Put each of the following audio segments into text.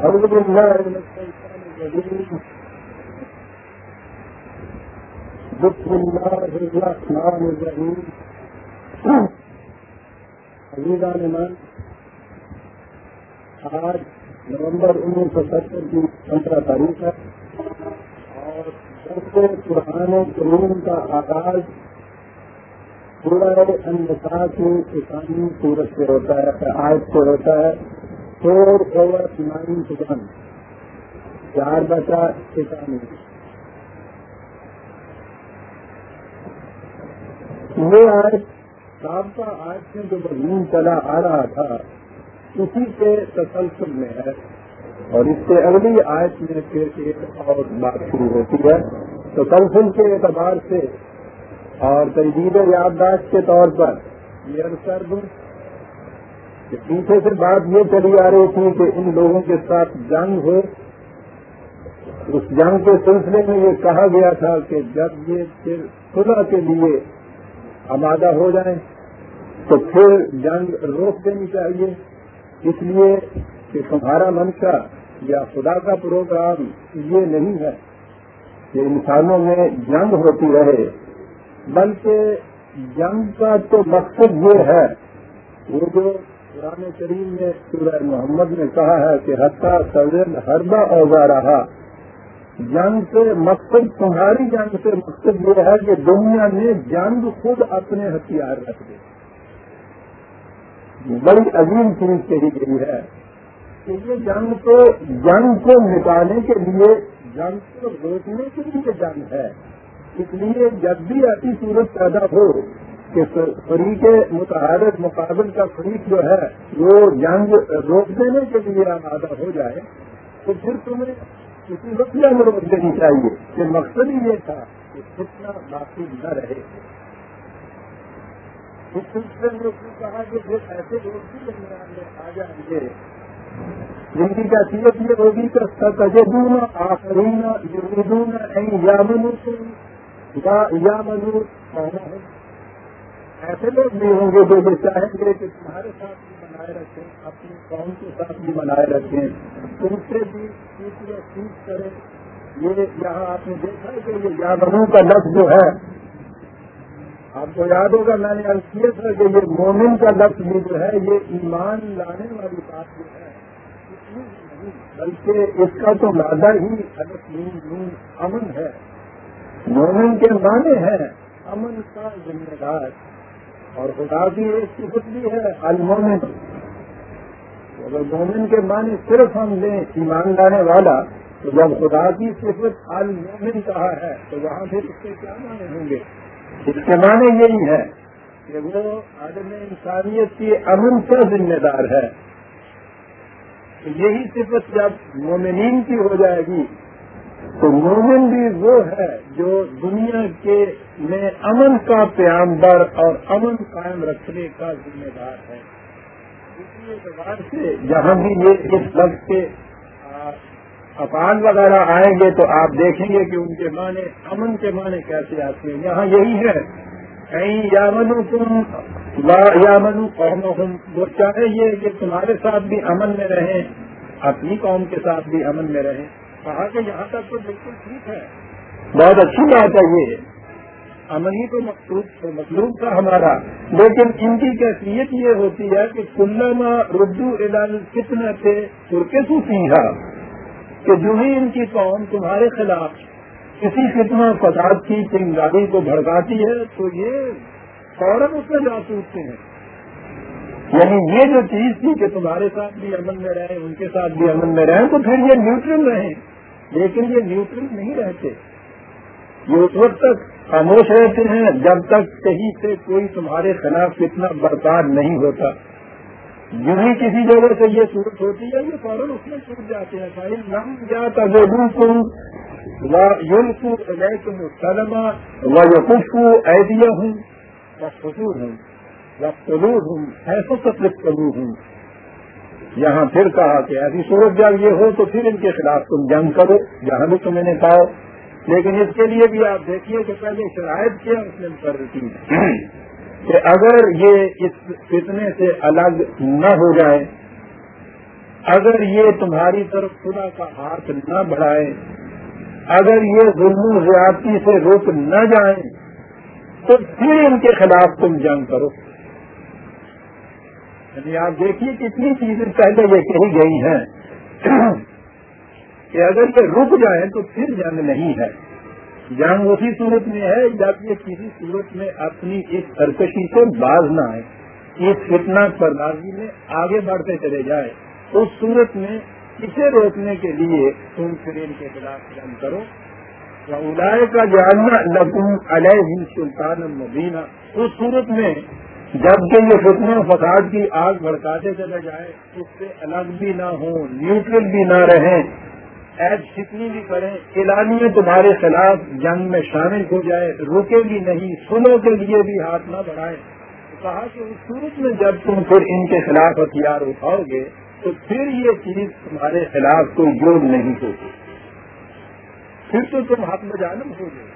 أعوذ بالله من الشيطان الرجيم. بسم الله الرحمن الرحيم. عزیزان من آج نومبر انیس سو ستر کی پندرہ تاریخ ہے اور درس قرآن کریم کا آغاز پورا انسا کی کسانی سورج سے ہوتا ہے آج سے ہوتا ہے فور اوور نائن ون چار بچا کسانی یہ آج سابقہ آج سے جو بہین چلا آ رہا تھا، اسی کے تسلسل میں ہے۔ اور اس سے اگلی آج میں پھر ایک اور بات شروع ہوتی ہے۔ تسلسل کے اعتبار سے اور تجدید یادداشت کے طور پر یہ عرض کر پیچھے سے بات یہ چلی آ رہی تھی کہ ان لوگوں کے ساتھ جنگ ہو۔ اس جنگ کے سلسلے میں یہ کہا گیا تھا کہ جب یہ پھر خدا کے لیے آمادہ ہو جائیں تو پھر جنگ روک دینی چاہیے۔ اس لیے کہ تمہارا منشا یا خدا کا پروگرام یہ نہیں ہے کہ انسانوں میں جنگ ہوتی رہے، بلکہ جنگ کا تو مقصد یہ ہے، وہ جو قرآن کریم میں سورہ محمد نے کہا ہے کہ حتیٰ سوین ہربا اوزا رہا۔ جنگ سے مقصد تمہاری جنگ سے مقصد یہ ہے کہ دنیا میں جنگ خود اپنے ہتھیار رکھ دے۔ بڑی عظیم چیز کہی گئی ہے کہ یہ جنگ تو جنگ کو مٹانے کے لیے جنگ کو روکنے کے لیے جنگ ہے۔ اس لیے جب بھی ایسی صورت پیدا ہو کہ فریق متحرک مقابل کا فریق جو ہے، وہ جنگ روک دینے کے لیے آمادہ ہو جائے، تو پھر تمہیں کسی وقت میں روک دینی چاہیے کہ مقصد ہی یہ تھا کہ اتنا باقی نہ رہے۔ اس سلسلے میں اس نے کہا کہ پھر ایسے لوگ بھی درمیان میں آ جائیں گے۔ جن کی کیفیت یہ ہوگی کہ تجدون آفرین یریدون یا منو یا منو ایسے لوگ بھی ہوں گے جو یہ چاہیں گے کہ تمہارے ساتھ بھی بنائے رکھیں، اپنی قوم کے ساتھ بھی بنائے رکھیں۔ تم سے بھی سیکھ کریں۔ یہ یہاں آپ نے دیکھا کہ یہ یادوں کا لفظ جو ہے، آپ کو یاد ہوگا، میں نے کیا تھا کہ یہ مومن کا لفظ بھی جو ہے، یہ ایمان لانے والی بات جو ہے بلکہ اس کا تو مادہ ہی الگ نون امن ہے۔ مومن کے معنی ہے امن کا ذمہ دار۔ اور خدا کی ایک صفت بھی ہے المومن اگر مومن کے معنی صرف ہم لیں، ایمان لانے والا، تو جب خدا کی صفت المومن کہا ہے، تو وہاں پھر اس کے کیا معنی ہوں گے؟ اس کے معنی یہی ہے کہ وہ عالم انسانیت کی امن کا ذمہ دار ہے۔ یہی صفت جب مومنین کی ہو جائے گی، تو مومن بھی وہ ہے جو دنیا کے میں امن کا پیامبر اور امن قائم رکھنے کا ذمہ دار ہے۔ اسی اعتبار سے جہاں بھی یہ اس لفظ کے افعال وغیرہ آئیں گے تو آپ دیکھیں گے کہ ان کے معنی امن کے معنی کیسے آتے ہیں۔ یہاں یہی ہے۔ کہیں یا منو تم یا منو قوم وہ چاہے یہ کہ تمہارے ساتھ بھی امن میں رہیں، اپنی قوم کے ساتھ بھی امن میں رہیں۔ کہا کہ یہاں تک تو بالکل ٹھیک ہے۔ بہت اچھی بات ہے یہ۔ امنی کو مطلوب تھا ہمارا۔ لیکن ان کی کیفیت یہ ہوتی ہے کہ کلما ردو اعلان کتنے تھے ترکے سو سیکھا کہ جو ہی ان کی قوم تمہارے خلاف کسی کتنا فساد کی چنگاری کو بھڑکاتی ہے، تو یہ فوراً اس میں جا سوچتے ہیں یعنی یہ جو چیز تھی کہ تمہارے ساتھ بھی امن میں رہیں ان کے ساتھ بھی امن میں رہیں تو پھر یہ نیوٹرل رہیں لیکن یہ نیوٹرل نہیں رہتے۔ یہ اس وقت تک خاموش رہتے ہیں، جب تک کہیں سے کوئی تمہارے خلاف اتنا برباد نہیں ہوتا۔ جو ہی کسی جگہ سے یہ صورت ہوتی ہے، یہ فوراً اس میں چھوٹ جاتے ہیں۔ بھائی نم یا تجربہ تم یون کو تم سلما و یقف کو ایدیا ہوں یا خصور ہوں یا قلوب ہوں ایسا تکلیف قلوب ہوں یہاں پھر کہا کہ ایسی صورت جب یہ ہو تو پھر ان کے خلاف تم جنگ کرو، جہاں بھی تمہیں نے کہا لیکن اس کے لیے بھی آپ دیکھیے کہ پہلے شرائط کیا اس نے مقرر کی کہ اگر یہ اس فتنے سے الگ نہ ہو جائے، اگر یہ تمہاری طرف خدا کا ہاتھ نہ بڑھائے، اگر یہ ظلم و زیادتی سے رک نہ جائیں تو پھر ان کے خلاف تم جنگ کرو۔ یعنی آپ دیکھیے کتنی چیزیں پہلے یہ کہی گئی ہیں۔ کہ اگر یہ رک جائیں تو پھر جنگ نہیں ہے۔ جنگ اسی صورت میں ہے جب یہ کسی صورت میں اپنی اس سرکشی سے باز نہ آئے، اس فتنا پردازی میں آگے بڑھتے چلے جائے۔ اس صورت میں اسے روکنے کے لیے تم پھر ان کے خلاف جنگ کرو۔ ادائے کا جاننا لکم علیہ ہند سلطان مبینہ اس صورت میں جبکہ یہ فتنا فساد کی آگ بھڑکاتے چلے جائے، اس سے الگ بھی نہ ہوں، نیوٹرل بھی نہ رہیں۔ ایپ جتنی بھی کریں اعلانیہ تمہارے خلاف جنگ میں شامل ہو جائے روکے گی نہیں سنو کے لیے بھی ہاتھ نہ بڑھائے کہا کہ اس صورت میں جب تم پھر ان کے خلاف ہتھیار اٹھاؤ گے، تو پھر یہ چیز تمہارے خلاف کوئی یوگ نہیں ہوگی۔ پھر تو تم حق میں جانب ہو گے۔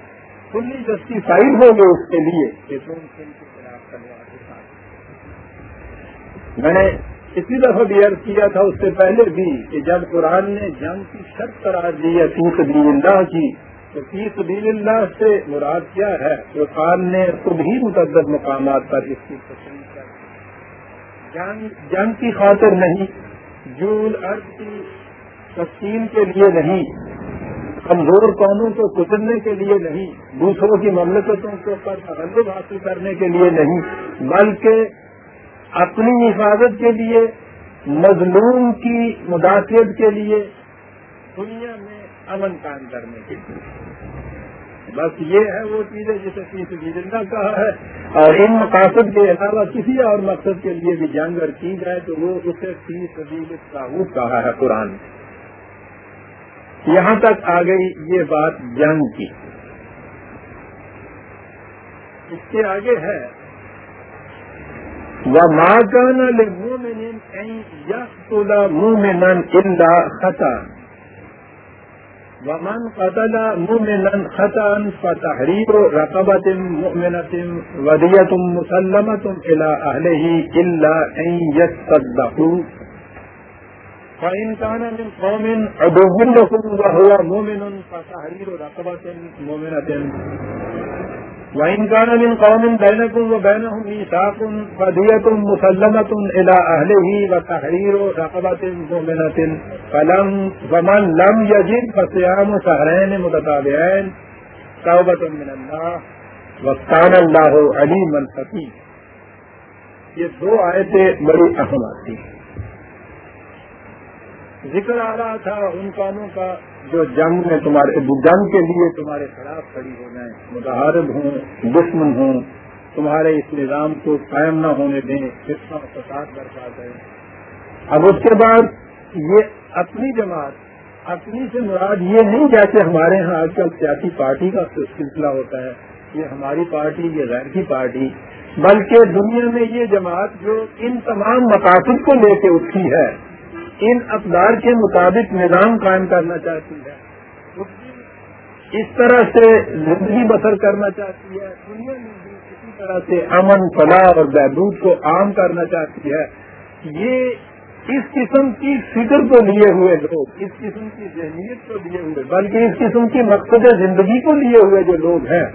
کھلی جسٹیفائڈ ہو گے اس کے لیے کہ تم ان کے خلاف کروا میں نے اسی دفعہ بھی عرض کیا تھا اس سے پہلے بھی کہ جب قرآن نے جنگ کی شرط قرار دی ہے تیس سبیل اللہ کی، تو تیس سبیل اللہ سے مراد کیا ہے؟ قرآن نے خود ہی متعدد مقامات پر اس کی تسلیم کر جنگ جنگ کی خاطر نہیں جول ارد کی تقسیم کے لیے نہیں، کمزور قوموں کو کچلنے کے لیے نہیں، دوسروں کی مملکتوں کے اوپر تغلب حاصل کرنے کے لیے نہیں، بلکہ اپنی حفاظت کے لیے، مظلوم کی مداخلت کے لیے دنیا میں امن قائم کرنے کے لیے۔ بس یہ ہے وہ چیزیں جسے فیس زندہ کہا ہے۔ اور ان مقاصد کے علاوہ کسی اور مقصد کے لیے بھی جنگ اگر کی جائے تو وہ اسے فیس تعاون کہا ہے قرآن یہاں تک آ گئی یہ بات جنگ کی۔ اس کے آگے ہے وما كان لمؤمن أن يقتل مؤمنا إلا خطأ. ومن قتل مؤمنا خطأ فتحرير رقبة مؤمنة ودية مسلمة إلى أهله إلا أن يصدقوا فإن كان من قوم عدو لكم وهو مؤمن فتحرير رقبة مؤمنة وإن كان من قوم بينكم وبينهم ميثاق فدية مسلمة إلى أهله وتحرير رقبة مؤمنة فلم فمن لم يجد فصيام شهرين متتابعين توبة من الله وكان الله عليما حكيما۔ یہ دو آیتیں بڑی اہم آتی ہیں۔ ذکر آ رہا تھا ان کاموں کا جو جنگ میں تمہارے جنگ کے لیے تمہارے خلاف کھڑی ہو جائیں متحرب ہوں، دشمن ہوں، تمہارے اس نظام کو قائم نہ ہونے دیں کا فساد برپا کریں۔ اب اس کے بعد یہ اپنی جماعت، اپنی سے مراد یہ نہیں جیسے ہمارے ہاں آج کل سیاسی پارٹی کا سلسلہ ہوتا ہے، یہ ہماری پارٹی، یہ غیر کی پارٹی، بلکہ دنیا میں یہ جماعت جو ان تمام مقاصد کو لے کے اٹھی ہے ان اقدار کے مطابق نظام قائم کرنا چاہتی ہے۔ اس طرح سے زندگی بسر کرنا چاہتی ہے۔ دنیا میں بھی اسی طرح سے امن، فلاح اور بہبود کو عام کرنا چاہتی ہے۔ یہ اس قسم کی فکر کو لیے ہوئے لوگ، اس قسم کی ذہنیت کو لیے ہوئے، بلکہ اس قسم کی مقصد زندگی کو لیے ہوئے جو لوگ ہیں،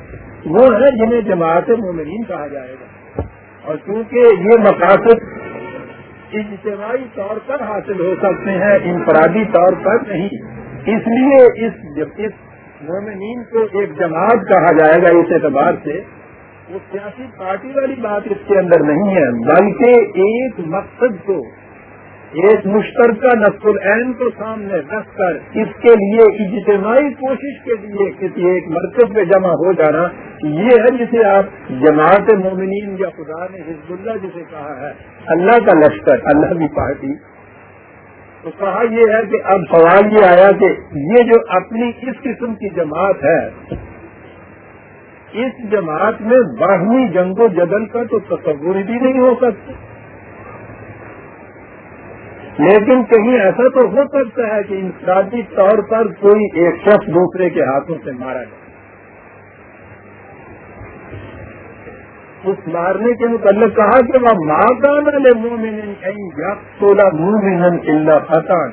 وہ ہیں جنہیں جماعت مومنین کہا جائے گا۔ اور کیونکہ یہ مقاصد اجتماعی طور پر حاصل ہو سکتے ہیں، انفرادی طور پر نہیں۔ اس لیے اس اس مومنین کو ایک جماعت کہا جائے گا اس اعتبار سے، وہ سیاسی پارٹی والی بات اس کے اندر نہیں ہے، بلکہ ایک مقصد کو ایک مشترکہ نقص العین کو سامنے رکھ کر اس کے لیے اجتماعی کوشش کے لیے کسی ایک مرکز پہ جمع ہو جانا یہ ہے جسے آپ جماعت مومنین یا خدا نے حزب اللہ جسے کہا ہے، اللہ کا لشکر، اللہ کی پارٹی۔ تو کہا یہ ہے کہ اب سوال یہ آیا کہ یہ جو اپنی اس قسم کی جماعت ہے، اس جماعت میں باہمی جنگ و جدل کا تو تصور بھی نہیں ہو سکتا۔ لیکن کہیں ایسا تو ہو سکتا ہے کہ انفرادی طور پر کوئی ایک شخص دوسرے کے ہاتھوں سے مارا جائے۔ اس مارنے کے متعلق کہا کہ وہ ماں کا نہ مومن یا سولہ مومن اللہ فتان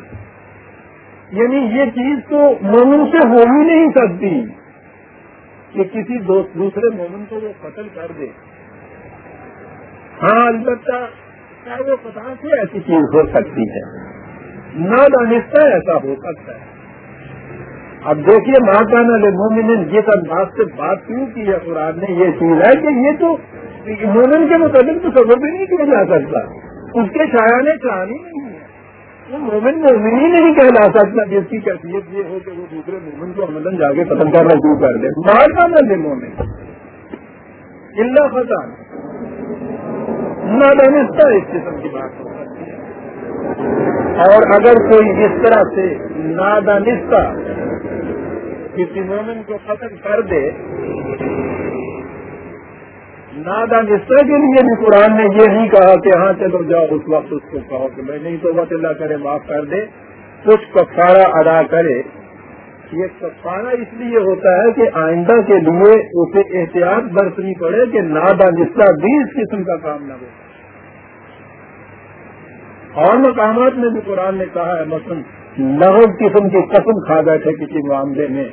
یعنی یہ چیز تو مومن سے ہو ہی نہیں سکتی کہ کسی دوسرے مومن کو وہ قتل کر دے۔ ہاں البتہ کیا وہ پتا سے ایسی چیز ہو سکتی ہے۔ نہ دانستہ ایسا ہو سکتا ہے۔ اب دیکھیے ماں کا نہ مومن یہ انداز سے بات کیوں کی ہے قرآن نے یہ چیز ہے کہ یہ تو مومن کے متعلق تو خبر بھی نہیں کیا جا سکتا۔ اس کے شاعر نے چاہانی نہیں ہے۔ وہ مومن مومن ہی نہیں کہلا سکتا جس کی کیفیت یہ ہو کہ وہ دوسرے مومن کو عمل جا کے ختم کرنا شروع کر دے۔ ماں کا مومن۔ اللہ خزان نہ دانستہ اس قسم کی بات ہو سکتی ہے اور اگر کوئی اس طرح سے نادانستہ کسی مومن کو ختم کر دے نادا نسر کے لیے بھی قرآن نے یہ نہیں کہا کہ ہاں چلو جاؤ، اس وقت اس کو کہو کہ میں نہیں تو بت اللہ کرے، معاف کر دے کچھ کفارہ ادا کرے۔ یہ کفارہ اس لیے ہوتا ہے کہ آئندہ کے لیے اسے احتیاط برتنی پڑے کہ نادا نسرا بھی اس قسم کا کام نہ ہو۔ اور مقامات میں بھی قرآن نے کہا ہے، مثلاً لغو قسم کی قسم کھا بیٹھے کسی معاملے میں۔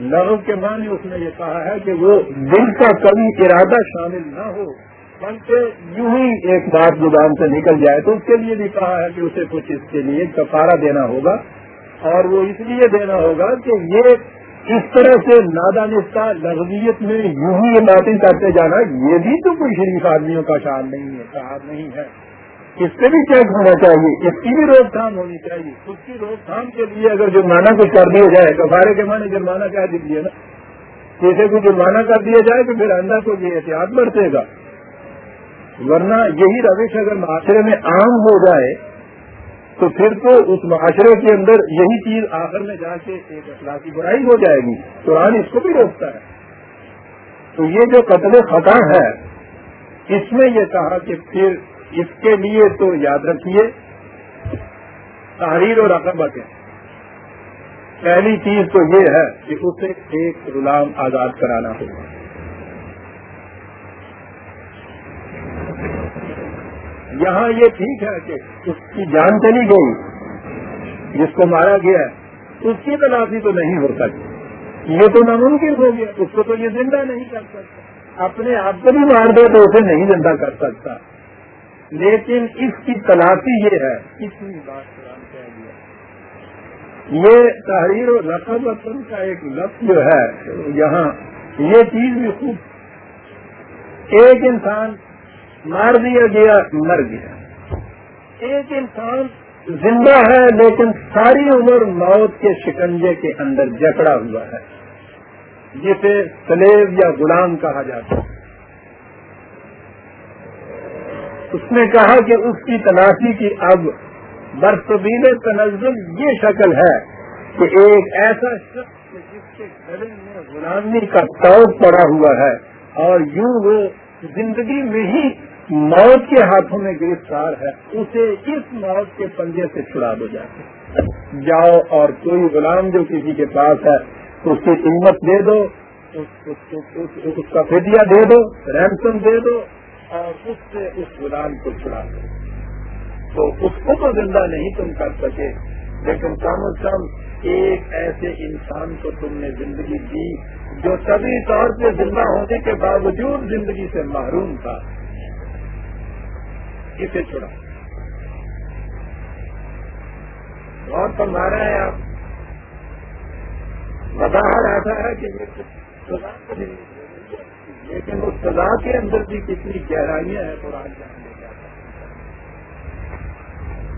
لغو کے معنی اس نے یہ کہا ہے کہ وہ دل کا کبھی ارادہ شامل نہ ہو، بلکہ یوں ہی ایک بات زبان سے نکل جائے تو اس کے لیے بھی کہا ہے کہ اسے کچھ اس کے لیے کفارہ دینا ہوگا۔ اور وہ اس لیے دینا ہوگا کہ یہ اس طرح سے نادانستہ لغویت میں یوں ہی باتیں کرتے جانا، یہ بھی تو کوئی شریف آدمیوں کا شان نہیں ہے شہر نہیں ہے۔ اس سے بھی چیک ہونا چاہیے؟ اس کی بھی روک تھام ہونی چاہیے۔ اس کی روک تھام کے لیے اگر جرمانہ کچھ کر دیا جائے، تو سارے کے معنی جرمانہ کہہ دیجیے نا۔ کسی کو جرمانہ کر دیا جائے تو پھر اندر کو یہ احتیاط برتے گا۔ ورنہ یہی روش اگر معاشرے میں عام ہو جائے تو پھر تو اس معاشرے کے اندر یہی چیز آخر میں جا کے ایک اخلاقی برائی ہو جائے گی۔ قرآن اس کو بھی روکتا ہے۔ تو یہ جو قتل خطا ہے، اس میں یہ کہا کہ پھر اس کے لیے تو یاد رکھیے، تحریر اور رقبت پہلی چیز تو یہ ہے کہ اسے ایک غلام آزاد کرانا ہوگا۔ یہاں یہ ٹھیک ہے کہ اس کی جان چلی گئی، جس کو مارا گیا، اس کی تلاشی تو نہیں ہو سکتی یہ تو ناممکن ہو گیا، اس کو تو یہ زندہ نہیں کر سکتا۔ اپنے آپ کو بھی مار دے تو اسے نہیں زندہ کر سکتا۔ لیکن اس کی تلاشی یہ ہے کتنی بات قرآن کہہ دیا یہ تحریر و رقم وطن کا ایک لفظ جو ہے، یہاں یہ چیز بھی خوب۔ ایک انسان مار دیا گیا، مر گیا۔ ایک انسان زندہ ہے لیکن ساری عمر موت کے شکنجے کے اندر جکڑا ہوا ہے۔ جسے سلیب یا غلام کہا جاتا ہے۔ اس نے کہا کہ اس کی تلاشی کی اب برطبیل تنزل یہ شکل ہے کہ ایک ایسا شخص جس کے گلے میں غلامی کا توق پڑا ہوا ہے اور یوں وہ زندگی میں ہی موت کے ہاتھوں میں گرفتار ہے، اسے اس موت کے پنجے سے چھڑا دو جاتے جاؤ اور کوئی غلام جو کسی کے پاس ہے، اس کی قیمت دے دو، اس کا فدیہ دے دو، رینسم دے دو، اور اس سے اس غلام کو چھڑا دو۔ تو اس کو تو زندہ نہیں تم کر سکے، لیکن کم از کم ایک ایسے انسان کو تم نے زندگی دی جو سبھی طور پہ زندہ ہونے کے باوجود زندگی سے محروم تھا۔ اسے چھڑا اور فرما رہے ہیں آپ۔ بتا رہا ہے کہ یہ لیکن اس سزا کے اندر بھی کتنی گہرائیاں ہیں قرآن جاننے کا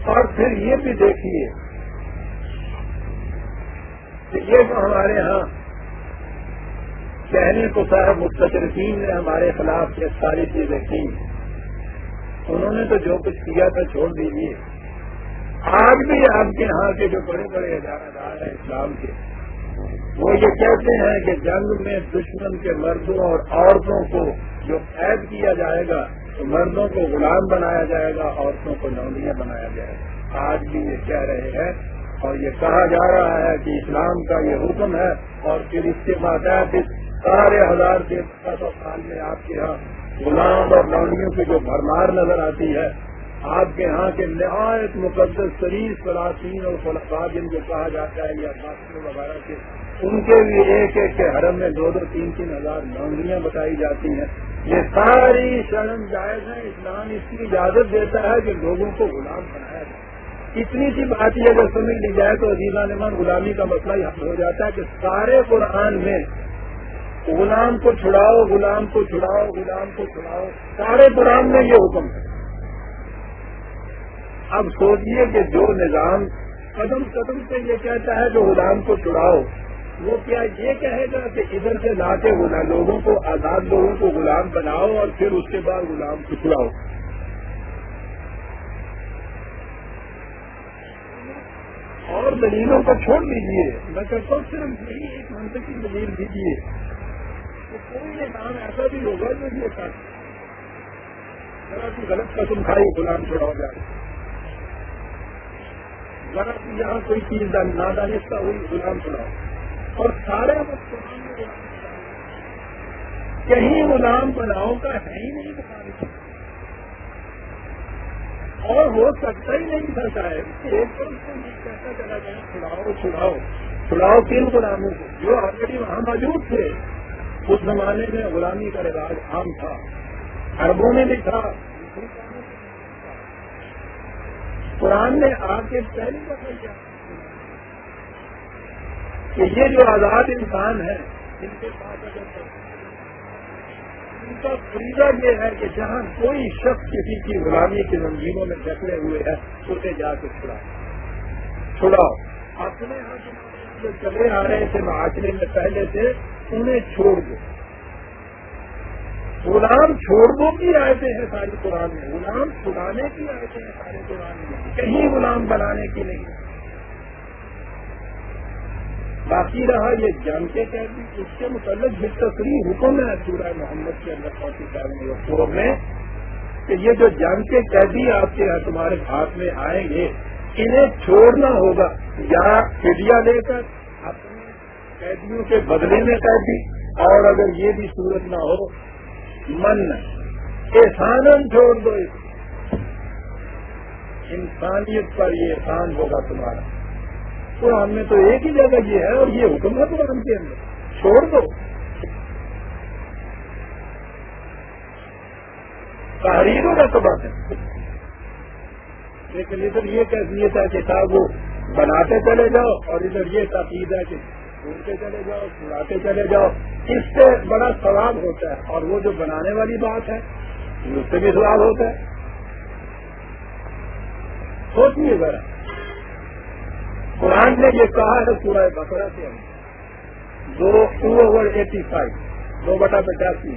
اور پھر یہ بھی دیکھیے کہ یہ جو ہمارے ہاں کہنے کو صاحب مستقرین نے ہمارے خلاف یہ ساری چیزیں کی۔ انہوں نے تو جو کچھ کیا تھا چھوڑ دیجیے آج بھی آپ کے ہاں کے جو بڑے بڑے ادارہ دار ہیں اسلام کے، وہ یہ کہتے ہیں کہ جنگ میں دشمن کے مردوں اور عورتوں کو جو قید کیا جائے گا، تو مردوں کو غلام بنایا جائے گا، عورتوں کو نولیاں بنایا جائے گا۔ آج بھی یہ کہہ رہے ہیں اور یہ کہا جا رہا ہے کہ اسلام کا یہ حکم ہے اور پھر اس کے بعد سارے ہزار کے سو سال میں آپ کے یہاں غلام اور لونڈیوں کی جو بھرمار نظر آتی ہے، آپ کے یہاں کے نہایت مقدس شریف سلاطین اور خلفا جن کو کہا جاتا ہے، یا باقی وغیرہ کے، ان کے بھی ایک ایک کے حرم میں دو دو تین تین ہزار لونڈیاں بتائی جاتی ہیں۔ یہ ساری شرم، جائز ہے، اسلام اس کی اجازت دیتا ہے کہ لوگوں کو غلام بنایا جائے۔ اتنی سی بات یہ اگر سمجھ لی جائے تو عزیزہ نمان غلامی کا مسئلہ یہ ہو جاتا ہے کہ سارے قرآن میں غلام کو چھڑاؤ، غلام کو چھڑاؤ، غلام کو چھڑاؤ۔ سارے قرآن میں یہ حکم ہے۔ اب سوچیے کہ جو نظام قدم قدم سے یہ کہتا ہے جو غلام کو چھڑاؤ، وہ کیا یہ کہے گا کہ ادھر سے لا کے لوگوں کو آزاد لوگوں کو غلام بناؤ اور پھر اس کے بعد غلام کو چھڑاؤ۔ اور دلیلوں کو چھوڑ دیجیے میں کہتا ہوں صرف یہی ایک منتر کی دلیل دیجیے تو کوئی یہ کام ایسا بھی ہوگا جو یہ ذرا سی غلط قسم کھائی غلام چھوڑاؤ جائے ذرا سی یہاں کوئی چیز نادانستہ ہوئی غلام چھوڑاؤ اور سارے کہیں غلام بناؤ کا ہے ہی نہیں بتانے اور ہو سکتا ہی نہیں تھا شاید ایک طرف سے کہتا چلا گیا چھڑاؤ چھڑاؤ چھڑاؤ کن غلاموں کو جو آلریڈی وہاں موجود تھے اس زمانے میں غلامی کا رواج عام تھا۔ اربوں میں بھی تھا۔ قرآن نے آ کے پہلی دفعہ کیا کہ یہ جو آزاد انسان ہے ان کے پاس اگر ان کا فریضہ یہ ہے کہ جہاں کوئی شخص کسی کی غلامی کی زنجیروں میں جکڑے ہوئے ہیں اسے جا کے چھڑا چھڑاؤ۔ اپنے ہاں جو چلے آ رہے تھے، معاشرے میں پہلے سے انہیں چھوڑ دو۔ غلام چھوڑ دو کی آیتیں ہیں ساری قرآن میں۔ غلام چھڑانے کی آیتیں ہیں سارے قرآن میں۔ کہیں غلام بنانے کی نہیں۔ باقی رہا یہ جان کے قیدی اس کے متعلق بھی تصریح حکم ہے سورہ محمد کے اندر پہنچی چار میں، کہ یہ جو جان کے قیدی آپ کے تمہارے ہاتھ میں آئیں گے، انہیں چھوڑنا ہوگا۔ یا فڈیا لے کر اپنے قیدیوں کے بدلے میں قیدی، اور اگر یہ بھی صورت نہ ہو، من احسان چھوڑ دو انسانیت پر یہ احسان ہوگا تمہارا۔ تو ہم نے تو ایک ہی جگہ یہ ہے، اور یہ حکم ہے تو کے اندر۔ چھوڑ دو۔ تحریروں کا تو بات ہے۔ لیکن ادھر یہ کیفیت ہے کہ صاحب وہ بناتے چلے جاؤ، اور ادھر یہ تاکید ہے کہ ڈھونڈتے چلے جاؤ چھڑاتے چلے جاؤ۔ اس سے بڑا ثواب ہوتا ہے اور وہ جو بنانے والی بات ہے اس سے بھی ثواب ہوتا ہے۔ سوچیے ذرا۔ قرآن نے یہ کہا ہے سورہ بکرا سے دو ٹو اوور ایٹی فائیو، دو بٹا پچاسی۔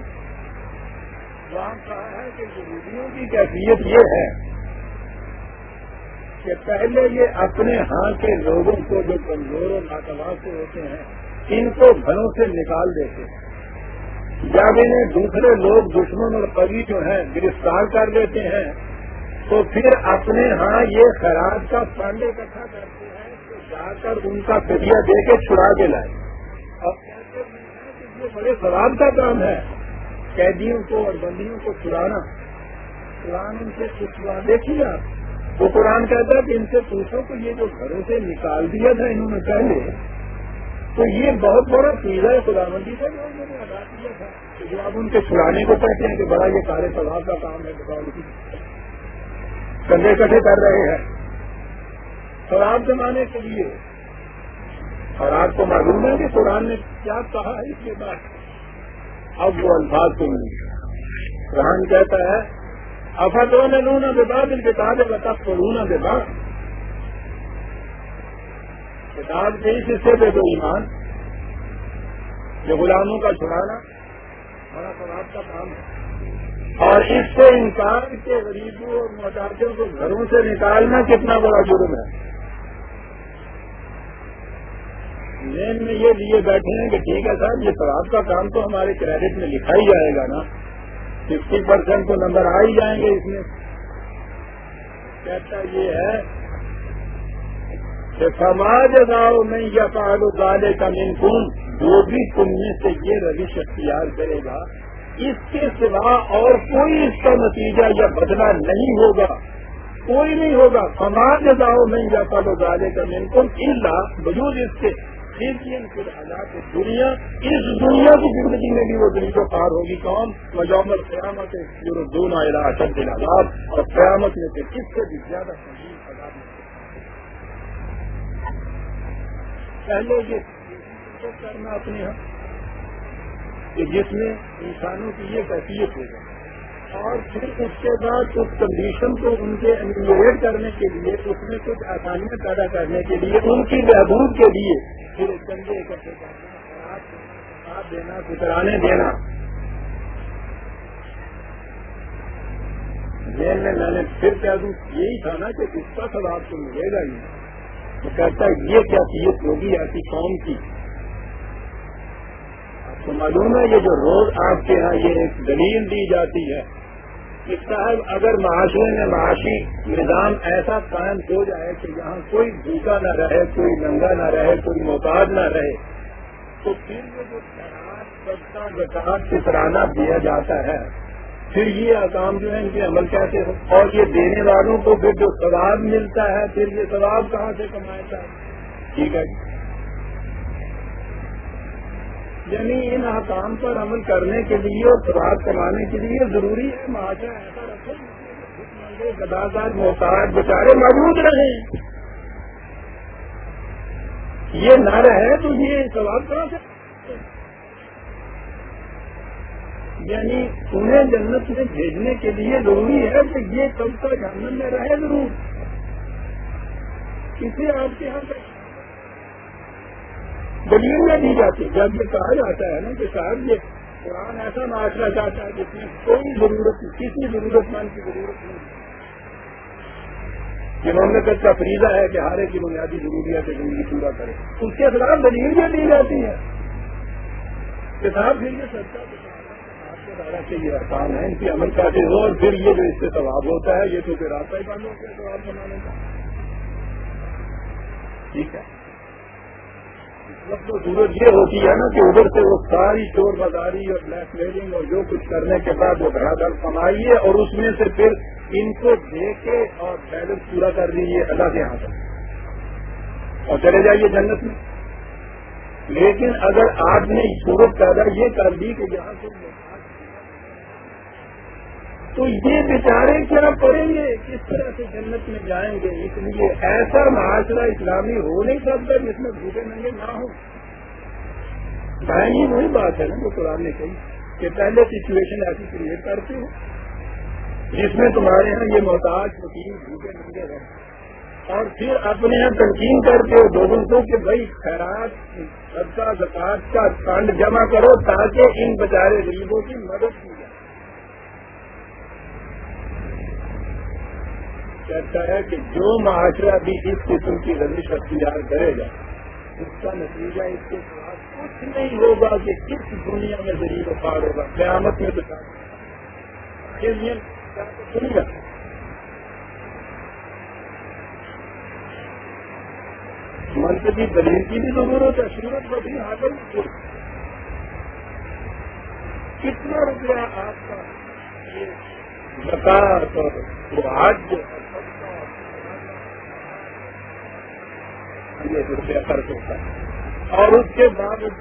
وہاں کہا ہے کہ یہودیوں کی کیفیت یہ ہے کہ پہلے یہ اپنے ہاں کے لوگوں کو جو کمزور اور ناتواز سے ہوتے ہیں، ان کو گھروں سے نکال دیتے ہیں۔ جب انہیں دوسرے لوگ دشمن اور قوی جو ہیں گرفتار کر دیتے ہیں، تو پھر اپنے ہاں یہ خراج کا فنڈ اکٹھا کرتے جا کر ان کا فریہ دے کے چھڑا کے لائے۔ اور یہ بڑے ثواب کا کام ہے، قیدیوں کو اور بندیوں کو چھڑانا۔ قرآن ان سے چھڑا دیکھیے آپ۔ وہ قرآن کہتا ہے کہ ان سے پوچھو کہ یہ جو گھروں سے نکال دیا تھا انہوں نے پہلے، تو یہ بہت بڑا چیز ہے خدا مندی تھا جو انہوں نے ادا کیا تھا۔ جو آپ ان کے چھڑانے کو کہتے ہیں کہ بڑا یہ سارے ثواب کا کام ہے کندھے کٹھے کر رہے ہیں۔ شراب جمانے کے لیے۔ اور آپ کو معلوم ہے کہ قرآن نے کیا کہا ہے اس کے بعد۔ اب وہ الفاظ کو نہیں قرآن کہتا ہے افت نے لونا بے بعد ان کتاب بتا کو لونا بے بعد کتاب کے اس حصے پہ تو ایمان. جو غلاموں کا چھڑانا بڑا شراب کا کام ہے. اور اس سے انکار کے غریبوں اور محتاجوں کو گھروں سے نکالنا کتنا بڑا جرم ہے. مین میں یہ لیے بیٹھے ہیں کہ ٹھیک ہے صاحب، یہ شراب کا کام تو ہمارے کریڈٹ میں لکھا ہی جائے گا نا. ففٹی پرسینٹ تو نمبر آ ہی جائیں گے اس میں۔ کہتا یہ ہے کہ سماج گاؤں میں یا پہاڑوں گالے کا من جو بھی تم میں سے یہ روش اختیار کرے گا۔ اس کے سوا اور کوئی اس کا نتیجہ یا بدلا نہیں ہوگا۔ کوئی نہیں ہوگا۔ سماج جاؤ نہیں جاتا تو زیادہ کا من اللہ وجود اس کے دنیا، اس دنیا کی زندگی میں بھی وہ دل کو پار ہوگی کون؟ مجامت قیامت دونوں اشد دل آزاد اور قیامت میں سے کس سے بھی زیادہ سنگین آزاد پہلے یہ کرنا اپنے یہاں کہ جس میں انسانوں کی یہ کیفیت ہو جائے۔ اور پھر اس کے بعد اس کنڈیشن کو ان کے انویٹ کرنے کے لیے، اس میں کچھ آسانیاں پیدا کرنے کے لیے، ان کی بہبود کے لیے پھر چندے اکٹھے کرنا ساتھ دینا سترانے دینا۔ جیل میں میں نے پھر کہہ دوں، یہی تھا نا کہ اس کا سواب تو ملے گا ہی۔ تو کہتا ہے، یہ کیا چیز ہوگی ایسی قوم کی۔ تو معلوم ہے، یہ جو روز آپ کے ہاں یہ ایک دلیل دی جاتی ہے۔ صاحب اگر معاشرے میں معاشی نظام ایسا قائم ہو جائے کہ یہاں کوئی بھوکا نہ رہے، کوئی ننگا نہ رہے، کوئی محتاج نہ رہے، تو پھر یہ جو سبقہ زکات فطرانہ دیا جاتا ہے، پھر یہ اقام جو ہے ان کے عمل کیسے ہو اور یہ دینے والوں کو پھر جو ثواب ملتا ہے، پھر یہ ثواب کہاں سے کمایا ہے ٹھیک ہے جی۔ یعنی ان احکام پر عمل کرنے کے لیے اور خوراک کمانے کے لیے ضروری ہے، معاشرہ ایسا رکھے گداگار محتاج بچارے موجود رہے یہ نہ رہے تو یہ سوال کرا سکتے یعنی انہیں جنت میں بھیجنے کے لیے ضروری ہے کہ یہ کب تک جنت میں رہے ضرور۔ کسی آپ کے یہاں دلیل دی جاتی۔ جب یہ کہا جاتا ہے نا کہ صاحب یہ قرآن ایسا معاشرہ چاہتا ہے جس میں کوئی ضرورت کسی ضرورت مند کی ضرورت نہیں۔ جنہوں نے کچھ کا فریضہ ہے کہ ہر ایک کی بنیادی ضروریات زندگی پورا کرے۔ اس کے خلاف دلیل یہ دی جاتی ہے کہ صاحب پھر یہ سچا آپ کے دارا سے یہ احسان ہے ان کی عمل کرتے ہو اور پھر یہ جو اس سے ثواب ہوتا ہے، یہ تو پھر راستہ ہی بند ہوتا ہے ثواب بنانے کا۔ ٹھیک ہے۔ مطلب ضرورت یہ ہوتی ہے نا کہ ادھر سے وہ ساری چور بازاری اور بلیک میلنگ اور جو کچھ کرنے کے بعد وہ گھڑا گھر کمائیے اور اس میں سے پھر ان کو دے کے اور بیلنس پورا کر لیجیے اللہ کے یہاں تک اور چلے جائیے جنت میں۔ لیکن اگر آپ نے صورت پیدا یہ کر دی کہ یہاں سے تو یہ بیچارے کیا پڑیں گے؟ کس طرح سے جنت میں جائیں گے؟ اس لیے ایسا معاشرہ اسلامی ہو نہیں سکتا جس میں بھوکے ننگے نہ ہوں۔ ہی وہی بات ہے نا جو قرآن نے کہی کہ پہلے سچویشن ایسی کریٹ کرتے ہو جس میں تمہارے یہاں یہ محتاج وکیل بھوکے ننگے رہے اور پھر اپنے یہاں تنقین کرتے ہو لوگوں کو کہ بھائی خیرات سب کا زکات کا فنڈ جمع کرو تاکہ ان بچارے غریبوں کی مدد کی جائے۔ کہتا ہے کہ جو معاشرہ بھی اس قسم کی رنجش اختیار کرے گا، اس کا نتیجہ اس کے خلاف کچھ نہیں ہوگا کہ کس دنیا میں ذریعہ پار ہوگا، قیامت میں بتا سنیے منتقی دلیل کی بھی ضرورت ہے سورت بڑی حاصل کتنا روپیہ آپ کا یہ زکات اور حج یہ روپیہ خرچ ہوتا ہے۔ اور اس کے باوجود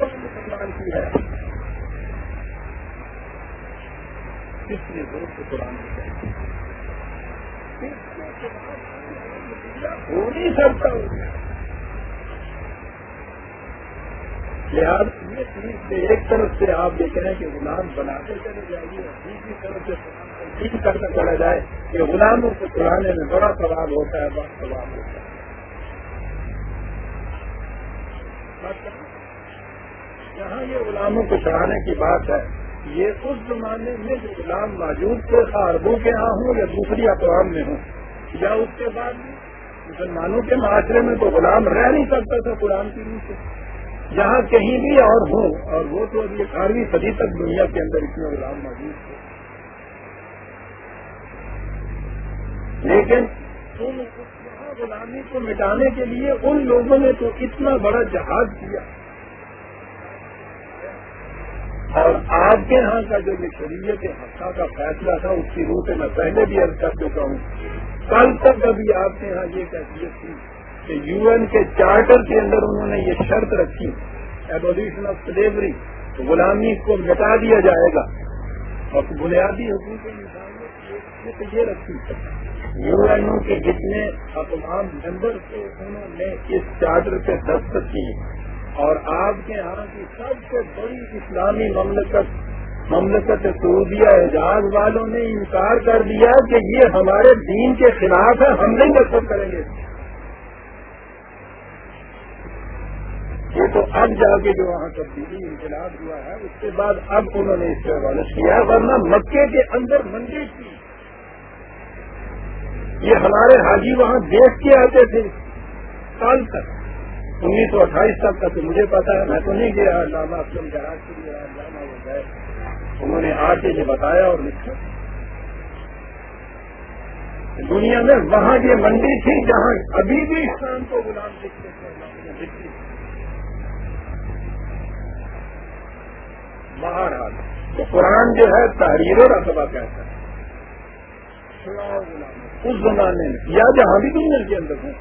مسلمان کی ہے۔ اس لیے دوست قرآن ہو نہیں سکتا لہٰذا یہ چیز سے ایک طرف سے آپ یہ کہیں کہ غلام بناتے چلے جائیے اور دوسری طرف سے تین کرتا چلا جائے کہ غلاموں کو چڑھانے میں بڑا سوال ہوتا ہے، بڑا سوال ہوتا ہے۔ یہاں یہ غلاموں کو چڑھانے کی بات ہے۔ یہ اس زمانے میں جو غلام موجود تھے عربوں کے یہاں ہوں یا دوسری اقوام میں ہوں، یا اس کے بعد مسلمانوں کے معاشرے میں تو غلام رہ نہیں سکتا تھا قرآن کی روح سے۔ جہاں کہیں بھی اور ہوں، اور وہ تو ابھی اٹھارہویں صدی تک دنیا کے اندر اتنے غلام موجود لیکن تم غلامی کو مٹانے کے لیے ان لوگوں نے تو اتنا بڑا جہاز کیا۔ اور آپ کے یہاں کا جو یہ شریعت ہفتہ کا فیصلہ تھا، اس کی روح سے میں پہلے بھی عرض کر چکا ہوں۔ کل تک ابھی آپ کے یہاں یہ کیفیت تھی کہ یو این کے چارٹر کے اندر انہوں نے یہ شرط رکھی ایبولیوشن آف سلیوری غلامی کو مٹا دیا جائے گا۔ اور بنیادی حقوق انسانیت یہ رکھی۔ یو این او کے جتنے اقوام ممبر تھے، انہوں نے اس چارٹر پہ دستخط کیے اور آپ کے یہاں کی سب سے بڑی اسلامی مملکت مملکت سعودیہ اعجاز والوں نے انکار کر دیا کہ یہ ہمارے دین کے خلاف ہے، ہم نہیں دستخط کریں گے۔ یہ تو اب جا کے جو وہاں تبدیلی انقلاب ہوا ہے، اس کے بعد اب انہوں نے اس سے حوالہ کیا، ورنہ مکے کے اندر منڈی کی یہ ہمارے حاجی وہاں دیکھ کے آتے تھے۔ سال تک۔ انیس سو اٹھائیس تک کا تو مجھے پتا ہے، میں تو نہیں گیا۔ علامہ اسلم جہاز کے لیے علامہ ہو گئے۔ انہوں نے آ کے یہ بتایا اور لکھا۔ دنیا میں وہاں یہ منڈی تھی جہاں ابھی بھی اسلام کو غلام دکھتے تھے۔ باہر آ تو قرآن جو ہے تحریر و رقبہ کہتا ہے۔ اس زمانے میں، یا جہاں بھی دنیا کے اندر ہے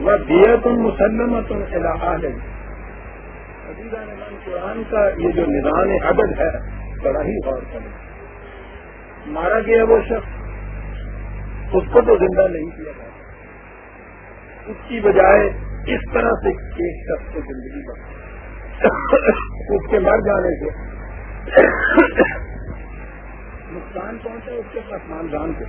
وہ دیا تم تم علاقہ ہے قرآن کا یہ جو نظام عدد ہے، بڑا ہی غور کرے مارا گیا وہ شخص، اس کو تو زندہ نہیں کیا جاتا اس کی بجائے اس طرح سے ایک شخص کو زندگی بنا اس کے مر جانے سے نقصان پہنچا اس کے پاس خاندان کو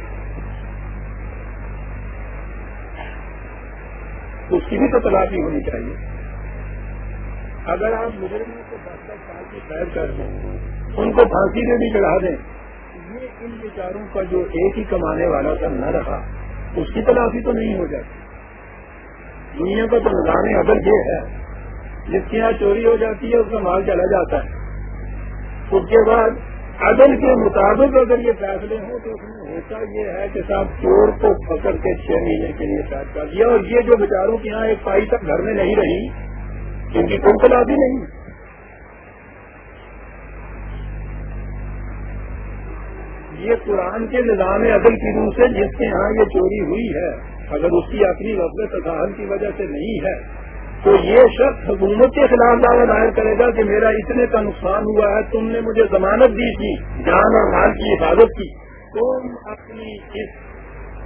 اس کی بھی تو تلاشی ہونی چاہیے۔ اگر آپ مجرموں کو دس دس سال کی قید کر دیں، ان کو پھانسی میں بھی چڑھا دیں، یہ ان بیچاروں کا جو ایک ہی کمانے والا تھا نہ رہا، اس کی تلاشی تو نہیں ہو جاتی۔ دنیا کا تو نظام عدل یہ ہے، جس کے یہاں چوری ہو جاتی ہے، اس کا مال چلا جاتا ہے۔ اس کے بعد عدل کے مطابق اگر یہ فیصلے ہوں تو اس میں ہوتا یہ ہے کہ صاحب چور کو پکڑ کے چھ مہینے کے لیے قید کر دیا اور یہ جو بیچاروں کے یہاں ایک پائی تک گھر میں نہیں رہی، ان کی کوئی تلابی نہیں۔ یہ قرآن کے نظام عدل کی روح سے جس کے یہاں یہ چوری ہوئی ہے، اگر اس کی اپنی وقت تساہل کی وجہ سے نہیں ہے تو یہ شخص حکومت کے خلاف دعوی دائر کرے گا کہ میرا اتنے کا نقصان ہوا ہے، تم نے مجھے ضمانت دی تھی، جان اور مال کی حفاظت کی۔ تم اپنی اس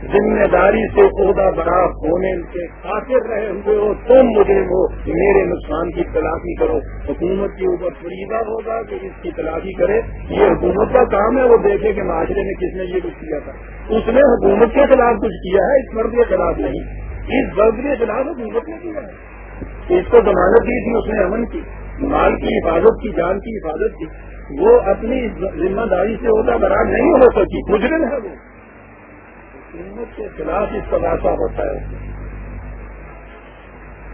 ذمہ داری سے عہدہ برا ہونے سے قاصر رہے ہوئے ہو، تم مجھے وہ میرے نقصان کی تلافی کرو۔ حکومت کے اوپر فریدہ ہوگا کہ اس کی تلافی کرے۔ یہ حکومت کا کام ہے، وہ دیکھے کہ معاشرے میں کس نے یہ کچھ کیا تھا۔ اس نے حکومت کے خلاف کچھ کیا ہے، اس مرد کے خلاف نہیں۔ اس درد کے خلاف حکومت نے کیا ہے۔ اس کو ضمانت دی تھی، اس نے امن کی، مال کی حفاظت کی، جان کی حفاظت کی۔ وہ اپنی ذمہ داری سے ہوتا برار نہیں ہو سکی۔ مجرم ہے وہ۔ حکومت کے خلاف اس کا ہوتا ہے۔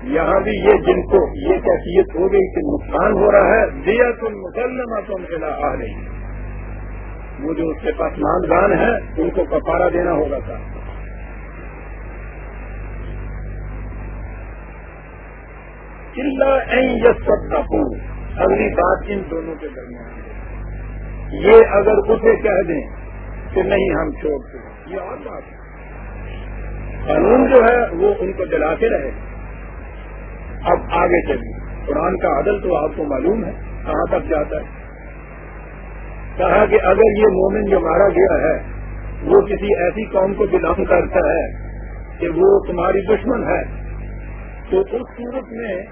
یہاں بھی یہ جن کو یہ کیفیت ہو گئی کہ نقصان ہو رہا ہے دیا تم مسلم تم چلا آ رہی وہ جو اس کے پاس ماندان ہے ان کو کپارا دینا ہوگا۔ تھا یس سب اگلی بات ان دونوں کے درمیان یہ اگر اسے کہہ دیں کہ نہیں ہم چھوڑتے یہ اور بات ہے۔ قانون جو ہے وہ ان کو جلاتے رہے۔ اب آگے چلیے۔ قرآن کا عدل تو آپ کو معلوم ہے۔ کہاں تک جاتا ہے؟ کہا کہ اگر یہ مومن جو مارا گیا ہے، وہ کسی ایسی قوم کو بلانگ کرتا ہے کہ وہ تمہاری دشمن ہے۔ تو اس صورت میں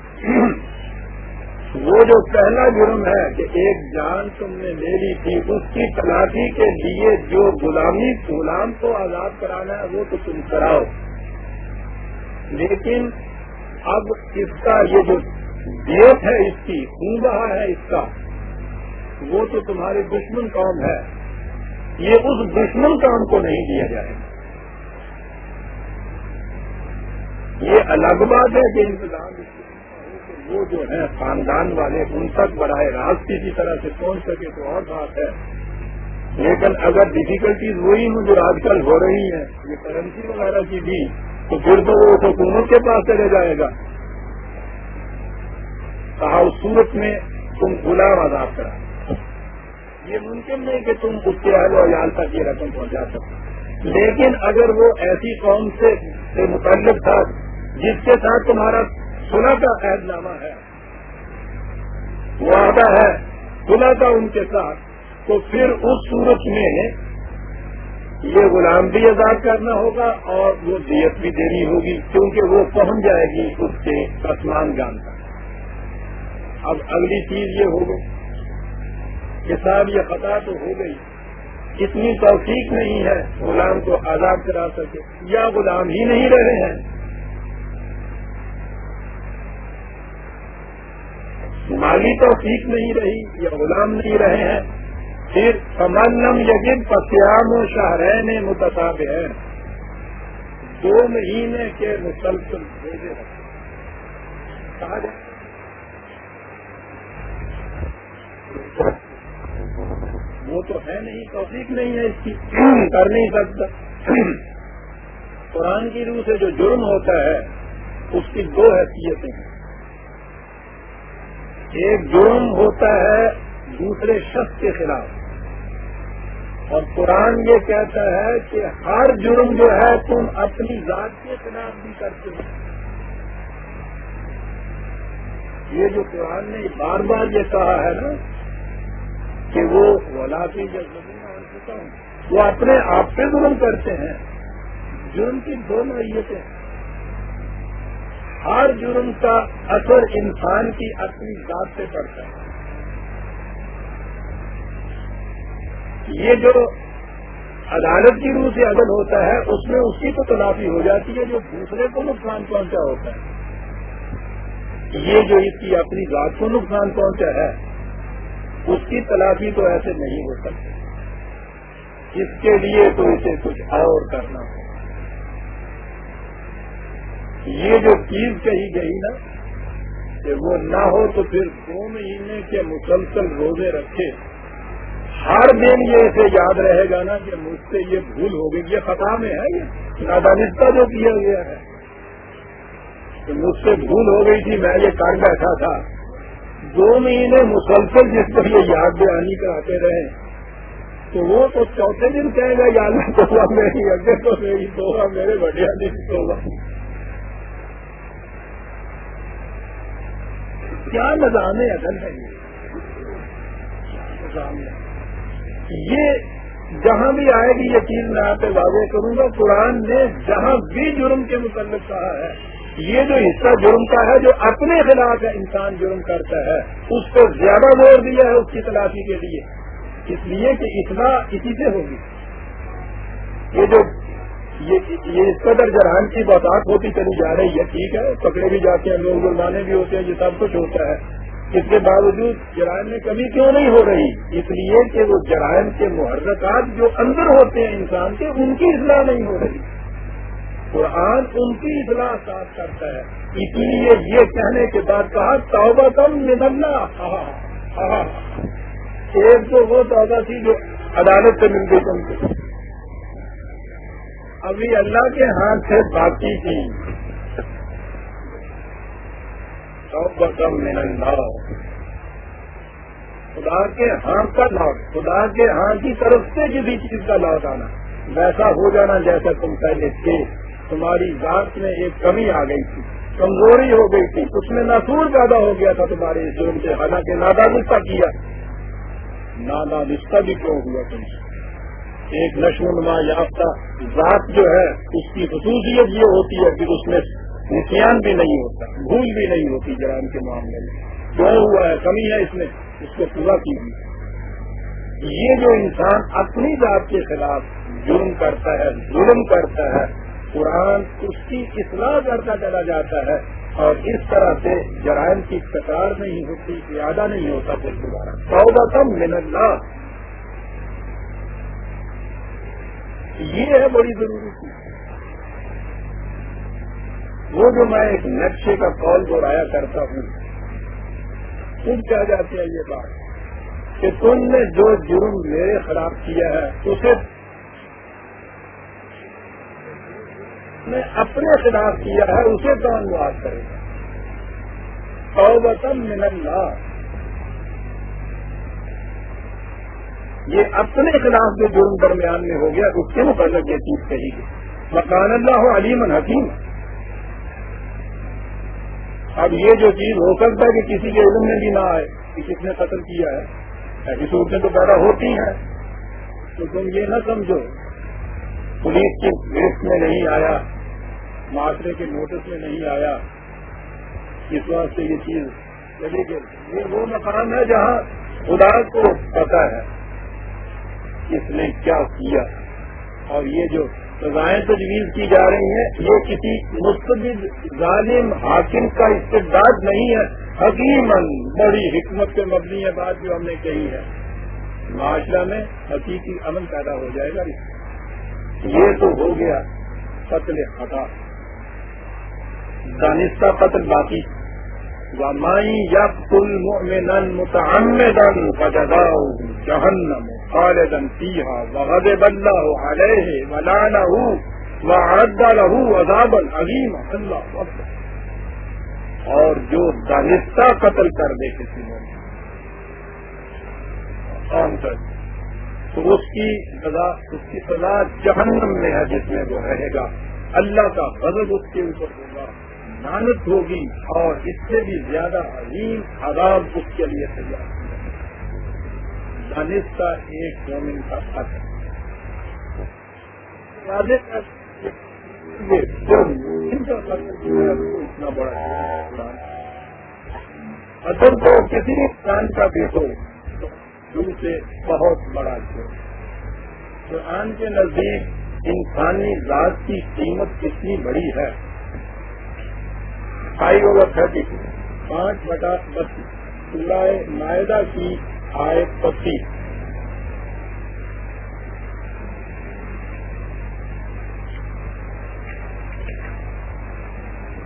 وہ جو پہلا جرم ہے کہ ایک جان تم نے لے لی تھی، اس کی تلاشی کے لیے جو غلامی، غلام کو آزاد کرانا ہے، وہ تو تم کراؤ۔ لیکن اب اس کا یہ جو دیت ہے، اس کی خون بہا ہے، اس کا، وہ تو تمہارے دشمن کام ہے۔ یہ اس دشمن کام کو نہیں دیا جائے گا۔ یہ الگ بات ہے کہ انتظام وہ جو ہے خاندان والے ان تک براہ راست کسی طرح سے پہنچ سکے تو اور بات ہے۔ لیکن اگر ڈیفیکلٹیز وہی ہوں جو آج کل ہو رہی ہیں، یہ کرنسی وغیرہ کی بھی، تو پھر تو وہ حکومت کے پاس چلے جائے گا۔ کہا اس صورت میں تم غلام آزاد کرا۔ یہ ممکن نہیں کہ تم اس کے اہل و عیال تک یہ رقم پہنچا سکو۔ لیکن اگر وہ ایسی قوم سے متعلق تھا جس کے ساتھ تمہارا سنا کا عہد نامہ ہے، وعدہ ہے سنا کا ان کے ساتھ، تو پھر اس صورت میں یہ غلام بھی آزاد کرنا ہوگا اور وہ دیت بھی دینی ہوگی، کیونکہ وہ پہنچ جائے گی اس کے آسمان گان تک اب اگلی چیز یہ ہو گئی کہ صاحب یہ خطا تو ہو گئی۔ اتنی توفیق نہیں ہے غلام کو آزاد کرا سکے، یا غلام ہی نہیں رہے ہیں۔ مالی توفیق نہیں رہی، یا غلام نہیں رہے ہیں۔ پھر سمنم یجن پسیام و شہرین متصاب ہیں دو مہینے کے مسلسل بھیجے کہا جائے۔ وہ تو ہے نہیں، توفیق نہیں ہے اس کی۔ کر نہیں سکتا۔ قرآن کی روح سے جو جرم ہوتا ہے، اس کی دو حیثیتیں ہیں۔ ایک جرم ہوتا ہے دوسرے شخص کے خلاف۔ اور قرآن یہ کہتا ہے کہ ہر جرم جو ہے تم اپنی ذات کے خلاف بھی کرتے ہو۔ یہ جو قرآن نے بار بار یہ کہا ہے نا کہ وہ ولاقی یا چکا ہوں وہ اپنے آپ پہ ظلم کرتے ہیں۔ جرم کی دو نوعیتیں ہر جرم کا اثر انسان کی اپنی ذات سے پڑتا ہے۔ یہ جو عدالت کی روح سے عدل ہوتا ہے، اس میں اس کی تو تلافی ہو جاتی ہے، جو دوسرے کو نقصان پہنچا ہوتا ہے۔ یہ جو اس کی اپنی ذات کو نقصان پہنچا ہے، اس کی تلافی تو ایسے نہیں ہو سکتی۔ اس کے لیے تو اسے کچھ اور کرنا ہو یہ جو چیز کہی گئی نا کہ وہ نہ ہو تو پھر دو مہینے کے مسلسل روزے رکھے؟ ہر دن یہ اسے یاد رہے گا نا کہ مجھ سے یہ بھول ہو گئی۔ یہ خطا میں ہے یہ؟ نادانستہ جو کیا گیا ہے؟ کہ مجھ سے بھول ہو گئی تھی، میں یہ کر بیٹھا تھا۔ دو مہینے مسلسل جس پر یہ یاد دہانی کراتے رہے۔ تو وہ تو چوتھے دن کہے گا یاد تو میری اگے تو میری تو میرے بڑھیا دن تو کیا نظام عدل ہے یہ؟ یہ جہاں بھی آئے گی یہ چیز میں آپ واضح کروں گا، قرآن نے جہاں بھی جرم کے متعلق کہا ہے، یہ جو حصہ جرم کا ہے، جو اپنے خلاف ہے، انسان جرم کرتا ہے، اس کو زیادہ زور دیا ہے اس کی تلاشی کے لیے۔ اس لیے کہ اتنا اسی سے ہوگی۔ یہ جو یہ اس قدر جرحان کی باتات ہوتی چلی جا رہی ہے، ٹھیک ہے، پکڑے بھی جاتے ہیں، لوگ جرمانے بھی ہوتے ہیں، یہ سب کچھ ہوتا ہے۔ اس کے باوجود جرائم میں کمی کیوں نہیں ہو رہی؟ اس لیے کہ وہ جرائم کے محرکات جو اندر ہوتے ہیں انسان کے، ان کی اصلاح نہیں ہو رہی۔ قرآن ان کی اصلاح ساتھ کرتا ہے۔ اس لیے یہ کہنے کے بعد کہا توبہ کم اللہ. ہاں، ہاں، ہاں، ایک تو وہ توبہ تھی جو عدالت سے مل گئی تم کو ابھی اللہ کے ہاتھ سے باقی تھی سب من اللہ خدا کے ہاں کا لوٹ، خدا کے ہاں کی طرف سے کسی چیز کا لوٹ آنا۔ ویسا ہو جانا جیسا تم پہلے تھے۔ تمہاری ذات میں ایک کمی آ گئی تھی۔ کمزوری ہو گئی تھی۔ اس میں ناسور پیدا ہو گیا تھا تمہارے جرم سے۔ حالانکہ نادانستہ کیا۔ نادانستہ بھی کیوں ہوا تم سے؟ ایک نشو نما یافتہ ذات جو ہے، اس کی خصوصیت یہ ہوتی ہے کہ اس میں نسان بھی نہیں ہوتا، بھول بھی نہیں ہوتی جرائم کے معاملے میں۔ کیوں ہوا ہے، کمی ہے اس میں، اس کو پورا کیجیے۔ یہ جو انسان اپنی ذات کے خلاف جرم کرتا ہے، ظلم کرتا ہے، قرآن اس کی اصلاح کرتا چلا جاتا ہے اور اس طرح سے جرائم کی قطار نہیں ہوتی، زیادہ نہیں ہوتا، پھر دوبارہ۔ سودا کم من یہ ہے بڑی ضروری چیز۔ وہ جو میں ایک نقشے کا کال دوہرایا کرتا ہوں، خود کیا جاتے ہیں یہ بات؟ کہ تم نے جو جرم میرے خلاف کیا ہے، اسے نے اپنے خلاف کیا ہے، اسے کون معاف کرے گا؟ اوبتم من اللہ۔ یہ اپنے خلاف جو جرم درمیان میں ہو گیا، اس کے متعلق یہ چیز کہی گئی۔ مکان اللہ علیم حکیم۔ اب یہ جو چیز ہو سکتا ہے کہ کسی کے علم میں بھی نہ آئے، کہ کس نے قتل کیا ہے۔ ایسی صورتیں تو پیدا ہوتی ہیں۔ تو تم یہ نہ سمجھو، پولیس کی لسٹ میں نہیں آیا، معاشرے کے نوٹس میں نہیں آیا اس واسطے یہ چیز چلی گئی۔ یہ وہ مقام ہے جہاں خدا کو پتا ہے۔ کس نے کیا کیا۔ اور یہ جو سزائیں تجویز کی جا رہی ہیں، یہ کسی مستقب ظالم، حاکم کا استداد نہیں ہے۔ حکیمن بڑی حکمت کے مبنی ہے بات جو ہم نے کہی ہے۔ معاشرہ میں حقیقی امن پیدا ہو جائے گا۔ یہ تو ہو گیا قتل خطا۔ دانستہ قتل باقی۔ ومائی یا پل میں نن متحمدن جہنم خالدن فیہا، وغضب اللہ علیہ ولعنہ وعد له عذابا عظیما. اللہ اور جو دانستہ قتل کر دے کسی نے تو اس کی سزا، اس کی سزا جہنم میں ہے جس میں وہ رہے گا. اللہ کا غضب اس کے اوپر ہوگا نانت ہوگی، اور اس سے بھی زیادہ عظیم عذاب اس کے لیے تیار. دانستہ ایک مومن کا حق ہے اتنا بڑا اصل تو کسی انسان کا دیکھو ان سے بہت بڑا قرآن کے نزدیک انسانی ذات کی قیمت کتنی بڑی ہے؟ فائیو اوور تھرٹی پانچ بٹا بتیس معاہدہ کی آئے پچیس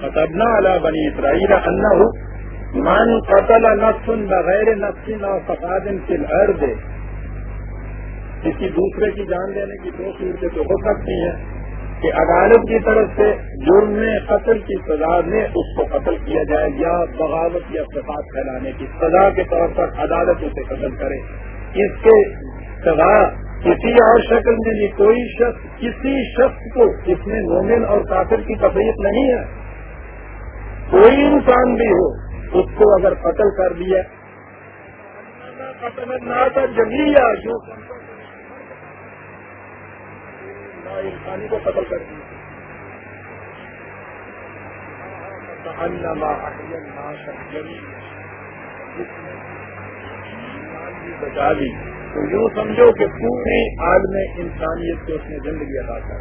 قتلنا على بني إسرائيل أنه من قتل نفس بغیر نفس اور فساد في الأرض۔ کسی دوسرے کی جان لینے کی دو صورتیں تو ہو سکتی ہیں کہ عدالت کی طرف سے جرم میں قتل کی سزا میں اس کو قتل کیا جائے یا بغاوت یا فساد پھیلانے کی سزا کے طور پر عدالت اسے قتل کرے۔ اس کے سزا کسی اور شکل میں بھی کوئی شخص، کسی شخص کو اس میں مومن اور کافر کی تفریح نہیں ہے۔ کوئی انسان بھی ہو، اس کو اگر قتل کر دیا جمیا جو انسانی کو قتل کر دیا بچا لی۔ تو یوں سمجھو کہ پوری عالم انسانیت کو اس نے زندگی ادا کر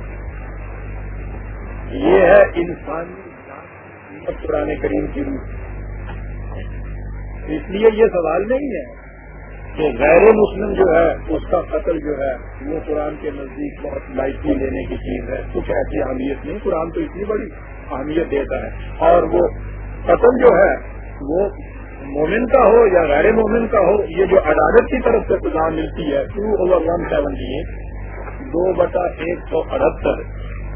یہ ہے انسانی پرانے کریم کی روح۔ اس لیے یہ سوال نہیں ہے کہ غیر مسلم جو ہے، اس کا قتل جو ہے وہ قرآن کے نزدیک بہت لائٹلی لینے کی چیز ہے۔ کچھ ایسی اہمیت نہیں، قرآن تو اتنی بڑی اہمیت دیتا ہے۔ اور وہ قتل جو ہے، وہ مومن کا ہو یا غیر مومن کا ہو، یہ جو عدالت کی طرف سے سزا ملتی ہے two over one seventy eight دو بٹا ایک سو اڑہتر۔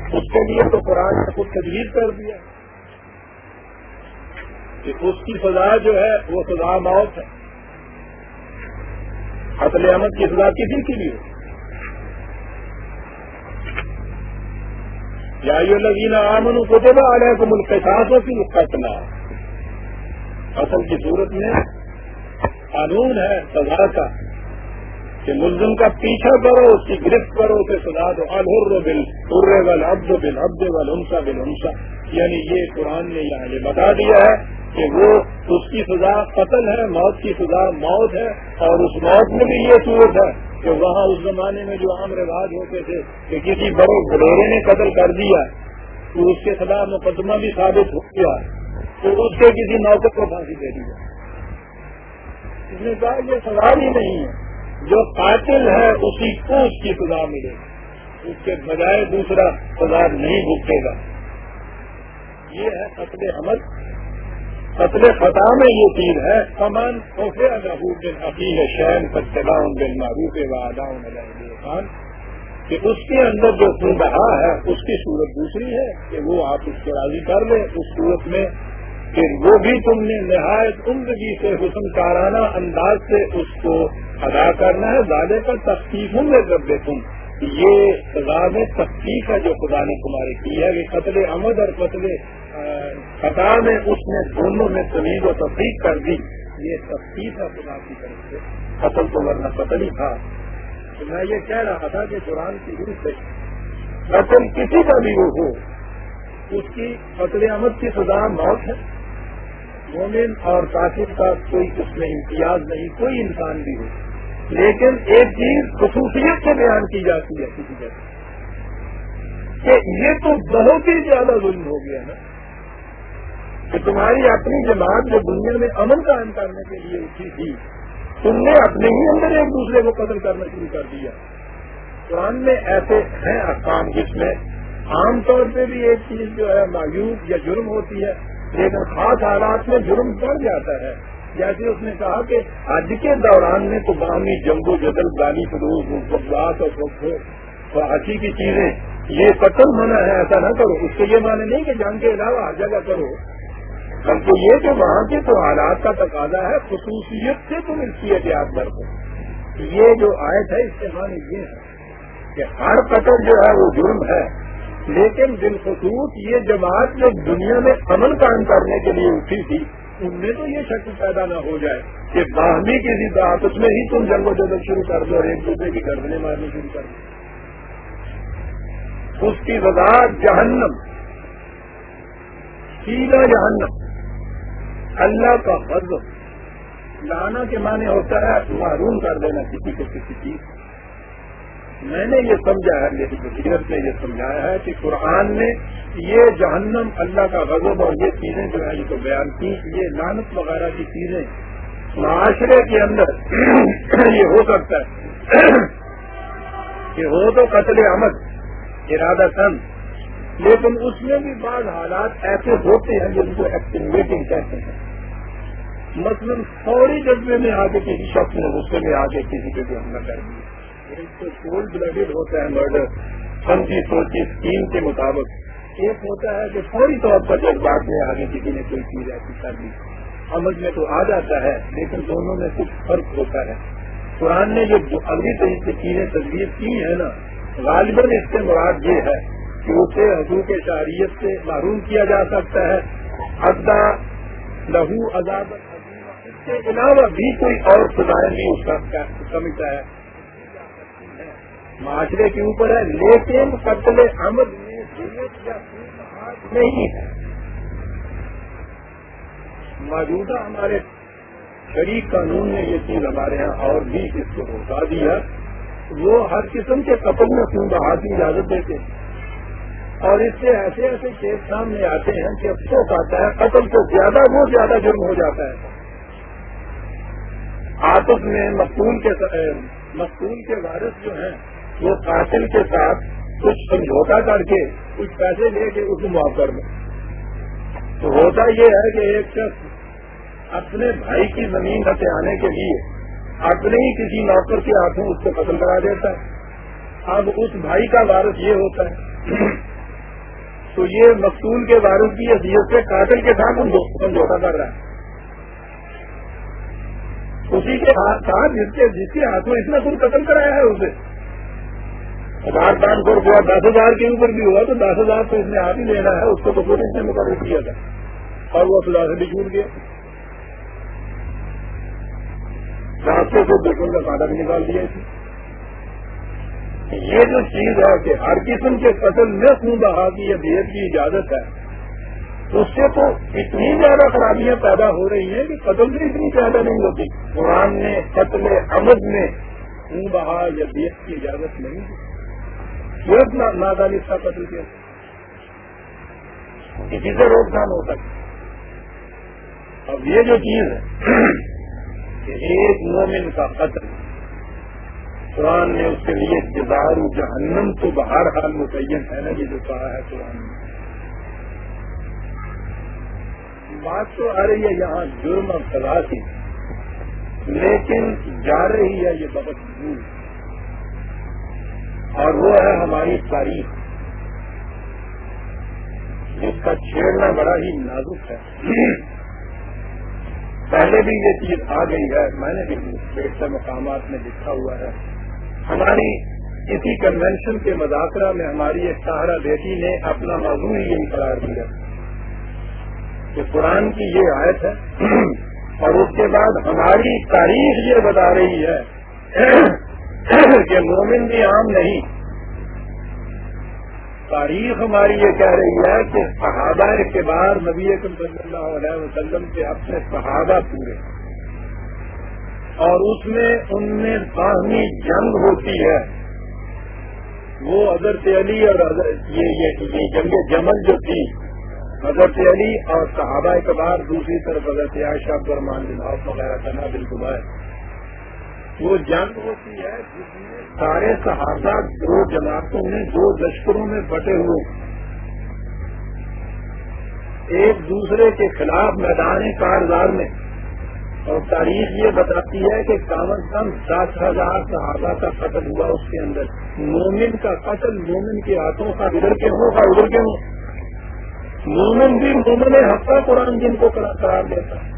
اس کے لیے تو قرآن نے کچھ تجویز کر دیا۔ کہ اس کی سزا جو ہے، وہ سزا موت ہے۔ قتل احمد کی سزا کسی کے لیے۔ یا لگینا آمن کو دے آ رہے تو ملک ساتھوں کی قتل اصل کی صورت میں قانون ہے، سزا کا۔ کہ ملزم کا پیچھا کرو، اس کی گرفت کرو اسے سزا دو۔ الحر بل ارے بل ابد بل ابد بل انسا بل انسا یعنی یہ قرآن نے یہاں یہ بتا دیا ہے۔ کہ وہ اس کی سزا قتل ہے، موت کی سزا موت ہے اور اس موت میں بھی یہ صورت ہے کہ وہاں اس زمانے میں جو عام رواج ہوتے تھے کہ کسی بڑے گڈورے نے قتل کر دیا، تو اس کے خلاف مقدمہ بھی ثابت ہو گیا، تو اس کے کسی نوکر کو پھانسی دے دیا اس نے کہا، یہ سوال ہی نہیں ہے، جو قاتل ہے اسی کو اس کی سزا ملے گی، اس کے بجائے دوسرا سزا نہیں بھگتے گا۔ یہ ہے قتل عمل قتل خطا میں یہ چیز ہے سمان خوفے بن عقیل شین فتلاؤں بن معروف واداؤں خان، کہ اس کے اندر جو خون بہا ہے، اس کی صورت دوسری ہے کہ وہ آپ اس کو راضی کر لیں اس صورت میں کہ وہ بھی تم نے نہایت عمدگی سے حسن کارانہ انداز سے اس کو ادا کرنا ہے، زیادہ پر تفتیق ہوں گے جب تم یہ سزا میں تفتیق ہے جو خدا نے تمہاری کی ہے کہ قتل امد اور قتل خطا میں اس نے دونوں میں تمیز و تفریح کر دی۔ یہ تفتیق ہے خدا کی طرف سے قتل تو ورنہ قتل ہی تھا۔ تو میں یہ کہہ رہا تھا کہ قرآن کی روح سے قتل کسی کا بھی وہ ہو، اس کی قتل احمد کی سزا موت ہے۔ مومن اور کافر کا کوئی اس میں امتیاز نہیں، کوئی انسان بھی ہو۔ لیکن ایک چیز خصوصیت سے بیان کی جاتی ہے۔ کسی جگہ کہ یہ تو بہت ہی زیادہ ظلم ہو گیا نا۔ کہ تمہاری اپنی جماعت جو دنیا میں امن قائم کرنے کے لیے اٹھی تھی، تم نے اپنے ہی اندر ایک دوسرے کو قتل کرنا شروع کر دیا۔ قرآن میں ایسے ہیں اقام جس میں عام طور پہ بھی ایک چیز جو ہے مایوس یا جرم ہوتی ہے، لیکن خاص حالات میں جرم بڑھ جاتا ہے۔ جیسے اس نے کہا کہ آج کے دوران میں تو باہمی جنگ و جدل گالی فروغ بات اور ہنسی کی چیزیں، یہ قتل ہونا ہے، ایسا نہ کرو۔ اس سے یہ مانے نہیں کہ جنگ کے علاوہ ہر جگہ کرو۔ بلکہ یہ کہ وہاں کے تو حالات کا تقاضا ہے، خصوصیت سے تم اس کی احتیاط برتو یہ جو آیت ہے، اس سے معنی یہ ہے کہ ہر قتل جو ہے، وہ جرم ہے۔ لیکن بالخصوص یہ جماعت جو دنیا میں عمل قائم کرنے کے لیے اٹھی تھی، ان میں تو یہ شک پیدا نہ ہو جائے کہ باہمی کسی بات اس میں ہی تم جنگ و جدل شروع کر دو اور ایک دوسرے کی گردنے مارنی شروع کر دو۔ اس کی وضاحت جہنم، سیدھا جہنم۔ اللہ کا حضر لانا کے معنی ہوتا ہے معروم کر دینا کسی کو کسی چیز میں نے یہ سمجھا ہے میری بصیرت نے یہ سمجھایا ہے کہ قرآن نے یہ جہنم اللہ کا غضب اور یہ چیزیں جو ہے یہ تو بیان کی، یہ لانت وغیرہ کی چیزیں معاشرے کے اندر یہ ہو سکتا ہے کہ ہو تو قتل عمد ارادہ تن لیکن اس میں بھی بعض حالات ایسے ہوتے ہیں جن کو ایکٹیویٹنگ کہتے ہیں۔ مثلاً فوری جذبے میں آگے کسی شخص نے غصے میں آگے کسی پہ بھی حملہ کر دیا۔ تو کولڈ بلڈیڈ ہوتا ہے مرڈر سمجھی سوچی اسکیم کے مطابق۔ ایک ہوتا ہے کہ فوری طور پر جذبات میں آگے کسی نے کوئی چیز ایسی کر دی، عمل میں تو آ جاتا ہے، لیکن دونوں میں کچھ فرق ہوتا ہے۔ قرآن نے جو اگلی طریقے سے چیزیں تصویر کی ہیں نا، غالباً اس سے مراد یہ ہے کہ اسے حضور کے شہریت سے معروم کیا جا سکتا ہے۔ ادا لہو عذاب کے علاوہ بھی کوئی اور سدھار بھی اس کا سمجھتا ہے۔ معاشرے کے اوپر ہے، لیکن قتل عمد میں نہیں ہے۔ موجودہ ہمارے شریک قانون نے یہ چیز ہمارے یہاں اور بھی اس کو روکا دیا۔ وہ ہر قسم کے قتل میں خون بہا کی اجازت دیتے ہیں۔ اور اس سے ایسے ایسے کیس سامنے آتے ہیں کہ افسوس آتا ہے، قتل تو زیادہ وہ زیادہ جرم ہو جاتا ہے۔ آپس میں مقبول کے مقبول کے وارث جو ہیں، وہ قاتل کے ساتھ کچھ سمجھوتا کر کے کچھ پیسے لے کے اس کو معاف کر دیں۔ تو ہوتا یہ ہے کہ ایک شخص اپنے بھائی کی زمین آنے کے لیے اپنے ہی کسی نوکر کے ہاتھوں اس کو قتل کرا دیتا ہے۔ اب اس بھائی کا وارث یہ ہوتا ہے تو یہ مقصول کے وارث کی حیثیت سے قاتل کے ساتھ سمجھوتا کر رہا ہے۔ اسی کے ساتھ جس کے جس کے ہاتھ میں اتنا کچھ قتل کرایا ہے اسے۔ ہزار پانچ سو روپیہ، دس ہزار کے اوپر بھی ہوا تو دس ہزار تو اس نے ہاتھ ہی لینا ہے، اس کو تو پولیس نے مقرر کیا تھا۔ اور وہ خدا سے بھی چھوٹ گیا۔ راستے سے بالکل کا کاٹا بھی نکال دیا۔ اسے یہ جو چیز ہے کہ ہر قسم کے قتل میں خون بہا کی یا بھید کی اجازت ہے۔ اس سے تو اتنی زیادہ خرابیاں پیدا ہو رہی ہیں کہ قتل بھی اتنی زیادہ نہیں ہوتی۔ قرآن نے قتل عمد میں خون بہا یا بیت کی اجازت نہیں دی۔ بہت نادانی کا قتل کیا۔ کسی سے روک تھام ہو سکتی اب یہ جو چیز ہے کہ ایک مومن کا قتل، قرآن نے اس کے لیے جدار جہنم تو بہر حال متعین ہے نا، یہ جو کہا ہے قرآن نے۔ بات تو آ رہی ہے یہاں جرم اور سزا کی۔ لیکن جا رہی ہے یہ بہت دور اور وہ ہے ہماری تاریخ۔ جس کا چھیڑنا بڑا ہی نازک ہے۔ پہلے بھی یہ چیز آ گئی ہے۔ میں نے بھی سے مقامات میں لکھا ہوا ہے۔ ہماری اسی کنونشن کے مذاکرہ میں ہماری ایک سہارا بیٹی نے اپنا موضوع ہی یہی قرار دیا۔ کہ قرآن کی یہ آیت ہے اور اس کے بعد ہماری تاریخ یہ بتا رہی ہے کہ مومن بھی عام نہیں۔ تاریخ ہماری یہ کہہ رہی ہے کہ صحابہ کے بعد نبی صلی اللہ علیہ وسلم کے اپنے صحابہ پورے۔ اور اس میں ان میں باہمی جنگ ہوتی ہے۔ وہ حضرت علی اور یہ جنگ جمل جو تھی حضرت علی اور صحابہ کے بعد دوسری طرف حضرت عائشہ برمان وغیرہ کرنا بالکل ہے وہ جنگ ہوتی ہے جس میں سارے صحابہ دو جماعتوں میں، دو لشکروں میں بٹے ہوئے۔ ایک دوسرے کے خلاف میدان کارزار میں۔ اور تاریخ یہ بتاتی ہے کہ کم از کم دس ہزار صحابہ کا قتل ہوا اس کے اندر۔ مومن کا قتل مومن کے ہاتھوں کا، ادھر کے ہوں کا، ادھر کے ہوں۔ مومن بھی مومن ہفتہ قرآن جن کو قرار دیتا ہے۔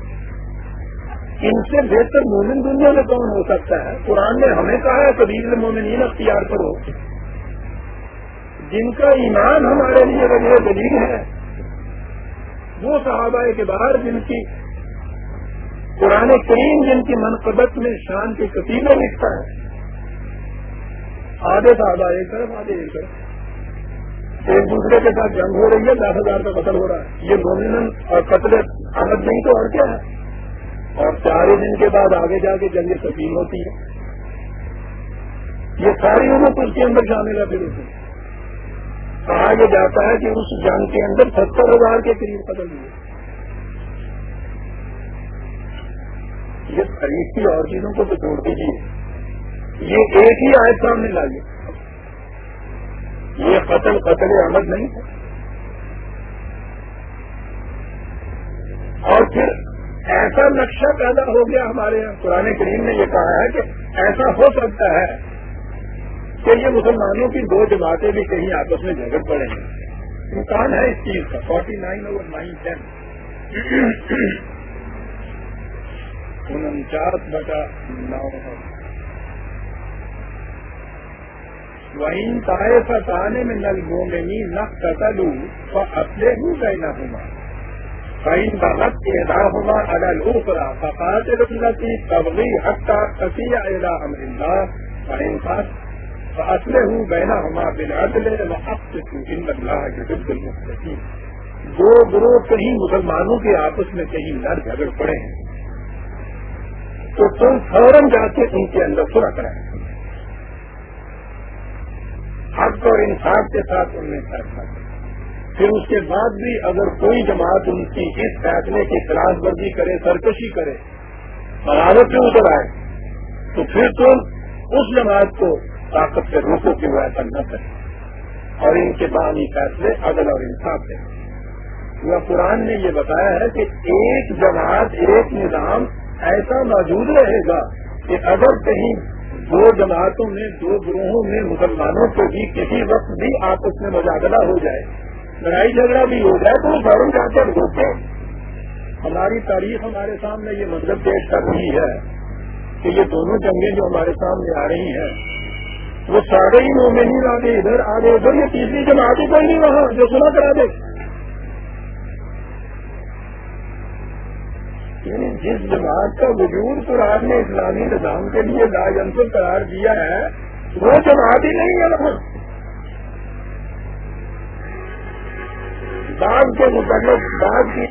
ان سے بہتر مومن دنیا میں کون ہو سکتا ہے؟ قرآن نے ہمیں کہا ہے کبھی مومنین اختیار کرو۔ جن کا ایمان ہمارے لیے وجہ دلیل ہے، وہ صحابہ کے باہر جن کی قرآن کریم، جن کی منقبت میں شان کے قطیبیں لکھتا ہے، آدھے صحابہ ایک طرف، آدھے ایک طرف۔ ایک دوسرے کے ساتھ جنگ ہو رہی ہے، دس ہزار کا قتل ہو رہا ہے۔ یہ مومن اور قتل آمد نہیں تو اور کیا ہے؟ اور چار دن کے بعد آگے جا کے جنگ تبدیل ہوتی ہے۔ یہ ساری عمر اس کے اندر شامل ہے پھر۔ اسے کہا یہ جاتا ہے کہ اس جنگ کے اندر ستر ہزار کے قریب قتل ہوئے۔ یہ خرید کی اور چیزوں کو تو چھوڑ دیجیے یہ ایک ہی آئے سامنے لائیے یہ قتل قتل احمد نہیں ہے۔ اور پھر ایسا نقشہ پیدا ہو گیا ہمارے یہاں۔ قرآن کریم نے یہ کہا ہے کہ ایسا ہو سکتا ہے کہ یہ مسلمانوں کی دو جماعتیں بھی کہیں آپس میں جھگڑ پڑیں۔ گے امکان ہے اس چیز کا۔ Forty nine over nine ten انچاس بٹا نو۔ وہیں تائے فتانے میں نل گونے نہ قتلوں تو اپنے ہوں گئے نہ ہوں فإن بغت إحداهما على الأخرى فقاتل التي تبغي حتى تفيء إلى أمر الله. فإن فات فأصله دو گروہ کہیں مسلمانوں کے آپس میں کہیں لڑ جھگڑ پڑے ہیں، تو تم فوراً جا کے ان کے اندر پورا کرائیں حق اور انصاف کے ساتھ ان میں فیصلہ کریں پھر اس کے بعد بھی اگر کوئی جماعت ان کی اس فیصلے کی خلاف ورزی کرے، سرکشی کرے، بغاوت سے اتر آئے، تو پھر تم اس جماعت کو طاقت سے روکو کہ وہ ایسا نہ کرے۔ اور ان کے بعد یہ فیصلے عدل اور انصاف دیں وہ قرآن نے یہ بتایا ہے کہ ایک جماعت، ایک نظام ایسا موجود رہے گا کہ اگر کہیں دو جماعتوں میں، دو گروہوں میں مسلمانوں کو بھی کسی وقت بھی آپس میں مجادلہ ہو جائے، لڑائی جھگڑا بھی ہو جائے، تو وہ فوراً جا کر روکے۔ ہماری تاریخ ہمارے سامنے یہ مطلب پیش کر رہی ہے کہ یہ دونوں جنگیں جو ہمارے سامنے آ رہی ہیں، وہ سارے ہی مومنین آگے ادھر آگے ادھر، یہ تیسری جماعت ہی کوئی نہیں وہاں، جو سنا کرا دے۔ جس جماعت کا وجود قرآن نے اسلامی نظام کے لیے لاجنسل قرار دیا ہے، وہ جماعت ہی نہیں ہے وہاں بعض کے متعلق، بعض کی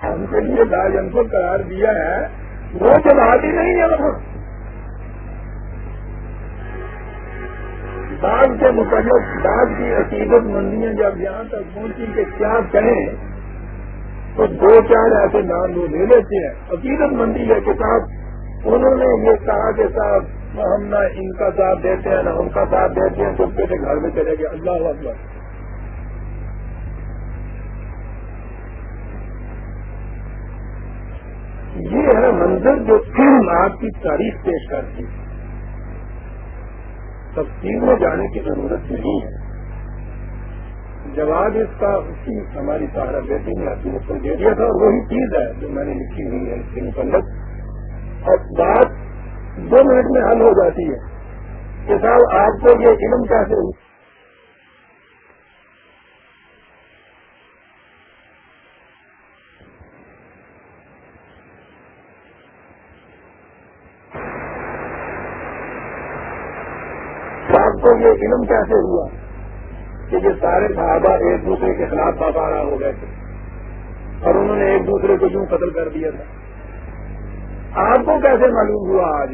ہم کے لیے ان کو قرار دیا ہے۔ وہ جماعت ہی نہیں ہے وہاں۔ بعض کے متعلق، بعض کی عقیدت مندیاں جب یہاں تک پہنچی کہ کیا کہیں تو دو چار ایسے نام وہ لے لیتے ہیں۔ عقیدت مندی ہے کہ صاحب، انہوں نے یہ کہا کہ صاحب، ہم نہ ان کا ساتھ دیتے ہیں، نہ ان کا ساتھ دیتے ہیں، تو سے گھر میں چلے گئے۔ اللہ اکبر۔ کی تاریخ پیش کرتی تفصیل میں جانے کی ضرورت نہیں ہے۔ جواب اس کا اسی ہماری سہارا بیٹی نے اپنی کو دے دیا تھا اور وہی چیز ہے جو میں نے لکھی ہوئی ہے اس کے متعلق۔ اور بات دو منٹ میں حل ہو جاتی ہے۔ کہ صاحب، آپ کو یہ علم کیسے ہوئی یہ علم کیسے ہوا کہ یہ سارے صحابہ ایک دوسرے کے خلاف بابارہ ہو گئے تھے اور انہوں نے ایک دوسرے کو یوں قتل کر دیا تھا؟ آپ کو کیسے معلوم ہوا آج؟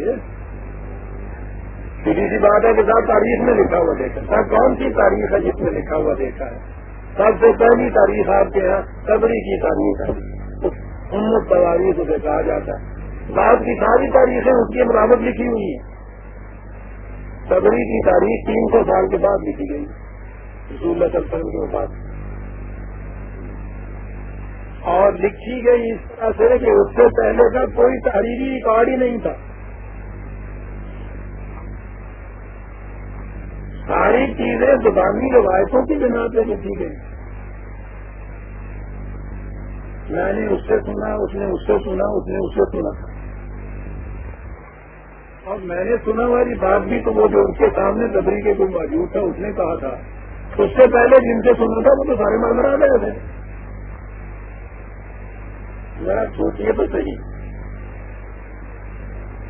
سیدھی سی بات ہے کہ صاحب تاریخ میں لکھا ہوا دیکھا صاحب کون سی تاریخ ہے جس میں لکھا ہوا دیکھا ہے؟ سب سے پہلی تاریخ آپ کے یہاں قبری کی تاریخ ہے۔ ان تاریخ اسے کہا جاتا ہے۔ بعد کی ساری تاریخیں اس کی برابر لکھی ہوئی ہیں۔ قبری کی تاریخ تین سو سال کے بعد لکھی گئی۔ رسول اللہ صلی اللہ علیہ وسلم کے پاس اور لکھی گئی اس طرح سے کہ اس سے پہلے کا کوئی تحریری ریکارڈ ہی نہیں تھا۔ ساری چیزیں زبانی روایتوں کی بنا پہ لکھی گئی۔ میں نے اس سے سنا، اس نے اس سے سنا، اس نے اس سے سنا۔ اور میں نے سنا والی بات بھی تو وہ جو اس کے سامنے دبری کے کوئی موجود تھا، اس نے کہا تھا۔ اس سے پہلے جن سے سنا تھا، وہ تو سارے مر مرا گئے تھے۔ ذرا سوچیے تو صحیح۔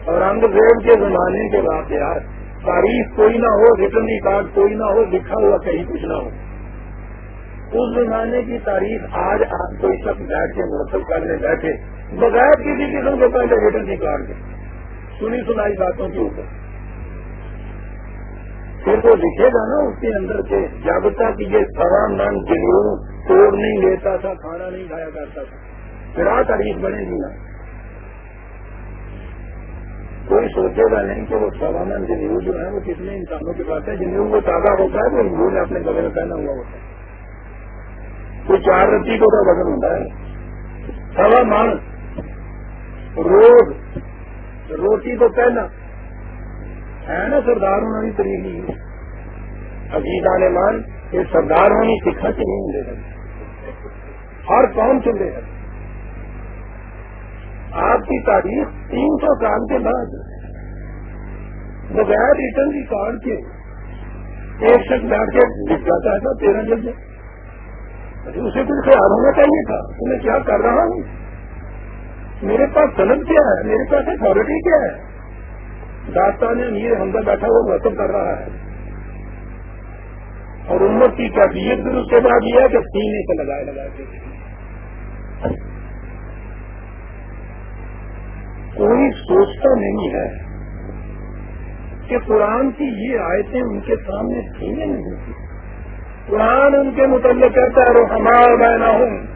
اور انگریز کے زمانے کے واقعات، تاریخ کوئی نہ ہو ریٹرن ریکارڈ کوئی نہ ہو، لکھا ہوا کہیں کچھ نہ ہو۔ اس زمانے کی تاریخ آج آپ کوئی سب بیٹھ کے مرتب کرنے بیٹھے، بغیر کسی قسم کے پہلے ریٹرن ریکارڈ کے۔ سنی سنائی باتوں کے اوپر۔ پھر وہ دکھے گا نا اس کے اندر سے جب تک یہ سوا من جنو توڑ نہیں لیتا تھا، کھانا نہیں کھایا کرتا تھا۔ پھر تاریخ بنے گی نا۔ کوئی سوچے گا نہیں کہ وہ سوا من جو ہے، وہ کتنے انسانوں کے پاس ہے۔ جنو وہ تازہ ہوتا ہے، وہ ہندو نے اپنے گلے میں پہنا ہوا ہوتا ہے۔ کوئی چار رتی کو وزن ہوتا ہے۔ سوا من روز روٹی تو پہنا ہے نا سردار ہونا بھی طریقے عزیز آنے مان یہ سردار ہونی سکھا کے نہیں دے رہے ہر کون چلے گا آپ کی تاریخ تین سو سال کے بعد بغیر ریٹرن ریکارڈ کے، ایک شخص بیٹھ کے لکھ جاتا ہے تیرہ جلد۔ اسے کچھ خیال ہونا چاہیے تھا۔ میں کیا کر رہا ہوں؟ میرے پاس سند کیا ہے؟ میرے پاس اتارٹی کیا ہے؟ داستان امیر حمزہ بیٹھا وہ مرتب کر رہا ہے۔ اور امت کی کیفیت بھی اس کے بعد یہ ہے کہ سینے سے لگائے لگائے کے کوئی سوچتا نہیں ہے کہ قرآن کی یہ آیتیں ان کے سامنے سینے نہیں ہوتی۔ قرآن ان کے متعلق کہتا ہے ہمارا بہنا ہوں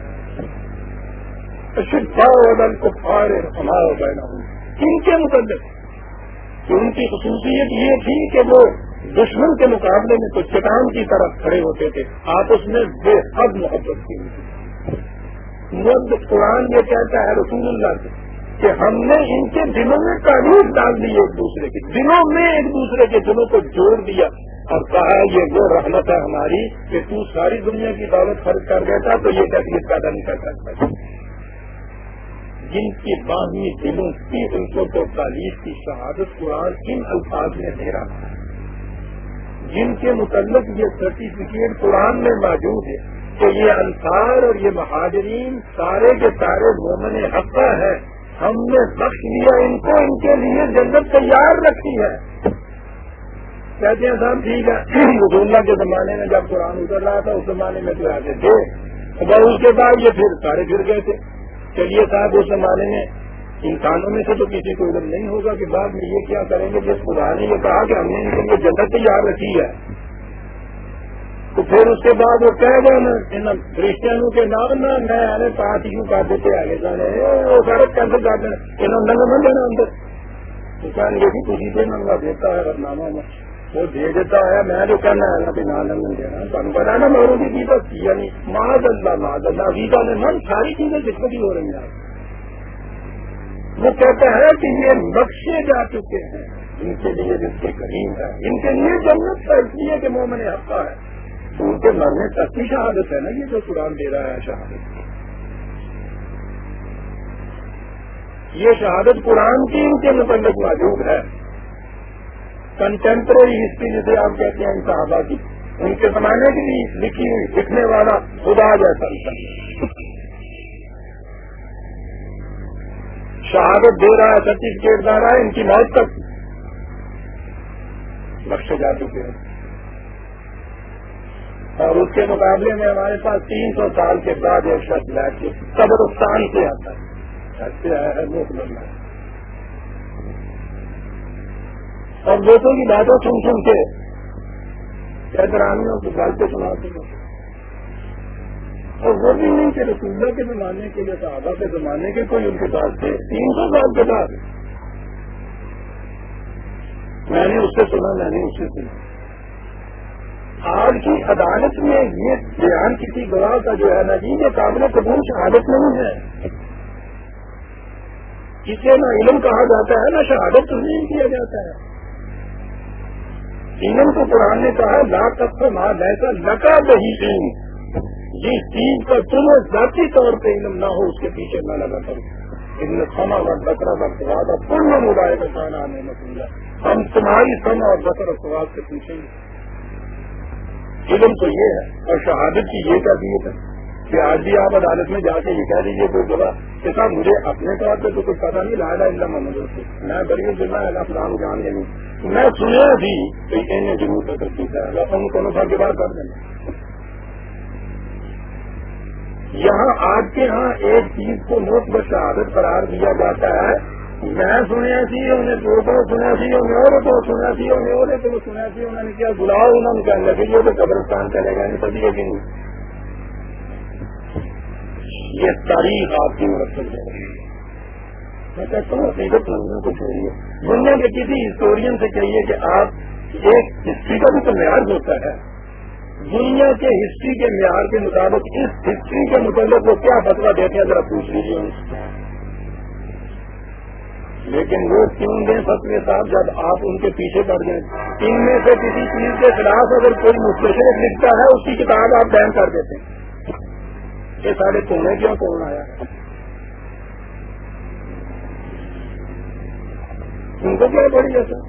کو فارے ہمارا بہنا ہوں ان کے متعلق کہ ان کی خصوصیت یہ تھی کہ وہ دشمن کے مقابلے میں تو چٹان کی طرف کھڑے ہوتے تھے۔ آپس میں بے حد محبت کی مرد قرآن یہ کہتا ہے رسول اللہ سے کہ ہم نے ان کے دلوں میں تعریف ڈال دی ایک دوسرے کے۔ دلوں میں ایک دوسرے کے دلوں کو جوڑ دیا۔ اور کہا یہ وہ رحمت ہے ہماری کہ تو ساری دنیا کی دولت خرچ کر دیتا تو یہ کیفیت پیدا نہیں کر سکتا۔ جن کی باہمی دلوں کی ان کو تو تعلیم کی شہادت قرآن ان الفاظ میں دے رہا ہے۔ جن کے متعلق یہ سرٹیفکیٹ قرآن میں موجود ہے کہ یہ انصار اور یہ مہاجرین سارے کے سارے مومن حقہ ہے ہم نے بخش لیا ان کو، ان کے لیے جنت تیار رکھی ہے۔ کہتے ہیں صاحب، ٹھیک ہے۔ اللہ کے زمانے میں جب قرآن اتر رہا تھا، اس زمانے میں تو آگے تھے اس کے بعد یہ پھر سارے پھر گئے تھے۔ چلیے صاحب، اس زمانے میں انسانوں میں سے تو کسی کو علم نہیں ہوگا کہ بعد میں یہ کیا کریں گے؟ جس خدا نے یہ کہا کہ ہم نے ان کے لیے جنت تیار رکھی ہے۔ تو پھر اس کے بعد وہ کہہ گئے نا کرسچنوں کے نام نہ، میں پانچ یوں کر دیتے آگے جانے وہ سارے کینسل کر دیں انہوں نے نہ دینا اندر۔ کہیں کہ تھی سے منگا دیتا ہے رنامہ میں۔ وہ دے دیتا ہے، میں جو کہنا ہے نا نہ لنگن دینا تم پتا نا میروں کی چیز یعنی ماض اللہ ماض اللہ ویزا میں من ساری چیزیں جس بھی ہو رہی ہیں۔ وہ کہتا ہے کہ یہ نقشے جا چکے ہیں۔ ان کے لیے جس کے کریم ہے ان کے لیے جنت کا اس لیے کہ مومن حقہ ہے۔ ان کے مرنے تک کی شہادت ہے نا، یہ جو قرآن دے رہا ہے شہادت۔ یہ شہادت قرآن کی ان کے متعلق موجود ہے۔ کنٹمپرری ہسٹری جسے آپ کہتے ہیں ان صحابہ کی، ان کے زمانے کی بھی لکھی ہوئی، لکھنے والا خدا جیسا۔ شہادت دے رہا ہے سرٹیفکیٹ دے رہا ہے، ان کی موت تک۔ بخشے جا چکے ہیں۔ اور اس کے مقابلے میں ہمارے پاس تین سو سال کے بعد ایک شخص بیٹھ کے قبرستان سے آتا ہے۔ ایسے ہے لوگ اور دوستوں کی باتیں سن سن کے حیدرانیوں کی باتیں سناتے ہیں اور وہ بھی نہیں کہ رسولہ کے زمانے کے لیے صحابہ کے زمانے کے کوئی ان کے پاس تھے۔ تین سو سال کے بعد۔ میں نے اس سے سنا، میں نے اس سے سنا۔ آج کی عدالت میں یہ بیان کسی گواہ کا جو ہے نا جی یہ قابل قبول شہادت نہیں ہے۔ اسے نہ علم کہا جاتا ہے، نہ شہادت تسلیم کیا جاتا ہے۔ علم کو قرآن نے کہا، لا تک ماں ایسا لگا بہی علم جس چیز کا تمہیں ذاتی طور پہ علم نہ ہو، اس کے پیچھے نہ لگا کرو۔ ان سما اور بکرا وقت بعد پورن موبائل کا کھانا آنے میں مطلب ہم تمہاری سما اور بکر سواد سے پیچھے علم تو یہ ہے، اور شہادت کی یہ کر دیے تھے کہ آج بھی آپ عدالت میں جا کے یہ کہہ دیجیے کوئی بولا کہ صاحب مجھے اپنے طور پہ تو کچھ پتا نہیں لایا اللہ محمد سے میں غریب دلّا ہے فلام جان لیں میں سنیا بھی کہ انہیں ضرور فکر پوچھا ہے ان کو نفر کے بعد کر دینا یہاں آپ کے ہاں ایک چیز کو موت بس شہادت قرار دیا جاتا ہے۔ میں سنیا سی انہیں دو کو سنیا سی انہیں اور کو سنیا سی انہیں اور سنیا سی انہوں نے کیا بلاؤ انہوں نے کہنے لگے، یہ تو قبرستان چلے گا نہیں سبھی کہ نہیں۔ یہ تاریخ آپ کی مدد کر دے رہی میں کہتا ہوں حقیقت سمجھنے کو چھوڑیے دنیا کے کسی ہسٹورین سے کہیے کہ آپ ایک ہسٹری کا بھی تو معیار ہوتا ہے۔ دنیا کے ہسٹری کے معیار کے مطابق اس ہسٹری کے متعلق وہ کیا فتوا دیتے ہیں، ذرا پوچھ لیجیے لیکن وہ تین دن فتوے صاحب جب آپ ان کے پیچھے پڑ جائیں ان میں سے کسی چیز کے خلاف اگر کوئی مستشرف لکھتا ہے اس کی کتاب آپ بین کر دیتے ہیں۔ یہ سارے کونے کیوں کون آیا؟ ان کو کیا پڑی جاتا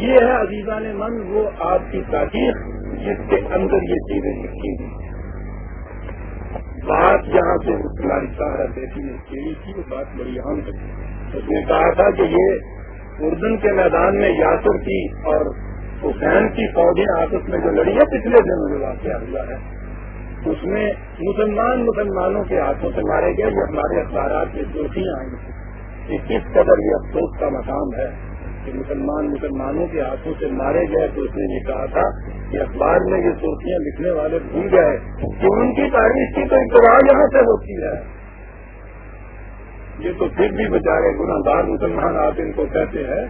یہ ہے عزیزان من، وہ آپ کی تاریخ جس کے اندر یہ چیزیں لکھی ہوئی بات جہاں سے تمہاری سہارا بیٹی نے کھیلی تھی وہ بات بڑی اہم ہے۔ اس نے کہا تھا کہ یہ اردن کے میدان میں یاسر کی اور حسین کی فوجیں آپس میں جو لڑی ہے، پچھلے دن جو واقعہ ہوا ہے، اس میں مسلمان مسلمانوں کے ہاتھوں سے مارے گئے، یہ ہمارے اخبارات میں دوسیاں آئی کہ کس قدر یہ افسوس کا مقام ہے کہ مسلمان مسلمانوں کے ہاتھوں سے مارے گئے، تو اس نے یہ کہا تھا کہ اخبار میں یہ سرخیاں لکھنے والے بھول گئے کہ ان کی تاریخ کی تو ابتدا یہاں سے ہوتی ہے۔ یہ تو پھر بھی بچارے گناہ دار مسلمان آپ ان کو کہتے ہیں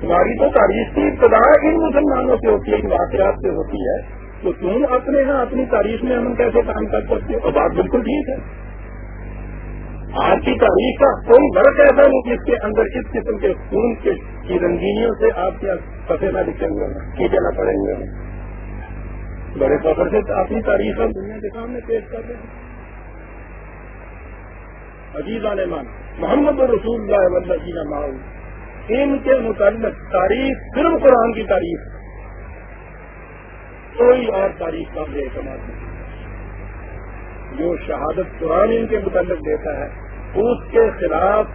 تمہاری تو تاریخ کی ابتدا ان مسلمانوں سے ہوتی ہے، ان واقعات سے ہوتی ہے۔ تو تم اپنے یہاں اپنی تاریخ میں ہم کیسے کام کر سکتے ہو؟ بات بالکل ٹھیک ہے۔ آج کی تاریخ کا کوئی فرق ایسا نہیں جس کے اندر اس قسم کے خون کی رنگینیوں سے آپ کیا نہ دکھیں گے کھینچے نہ پڑیں گے بڑے فخر سے اپنی تاریخ ہم دنیا کے سامنے پیش کر رہے ہیں۔ عزیز عالمان محمد رسول اللہ ولہ جی نماؤ ان کے متعلق تاریخ صرف قرآن کی تاریخ کوئی اور تاریخ کا بے اعتماد نہیں۔ جو شہادت قرآن ان کے متعلق دیتا ہے، اس کے خلاف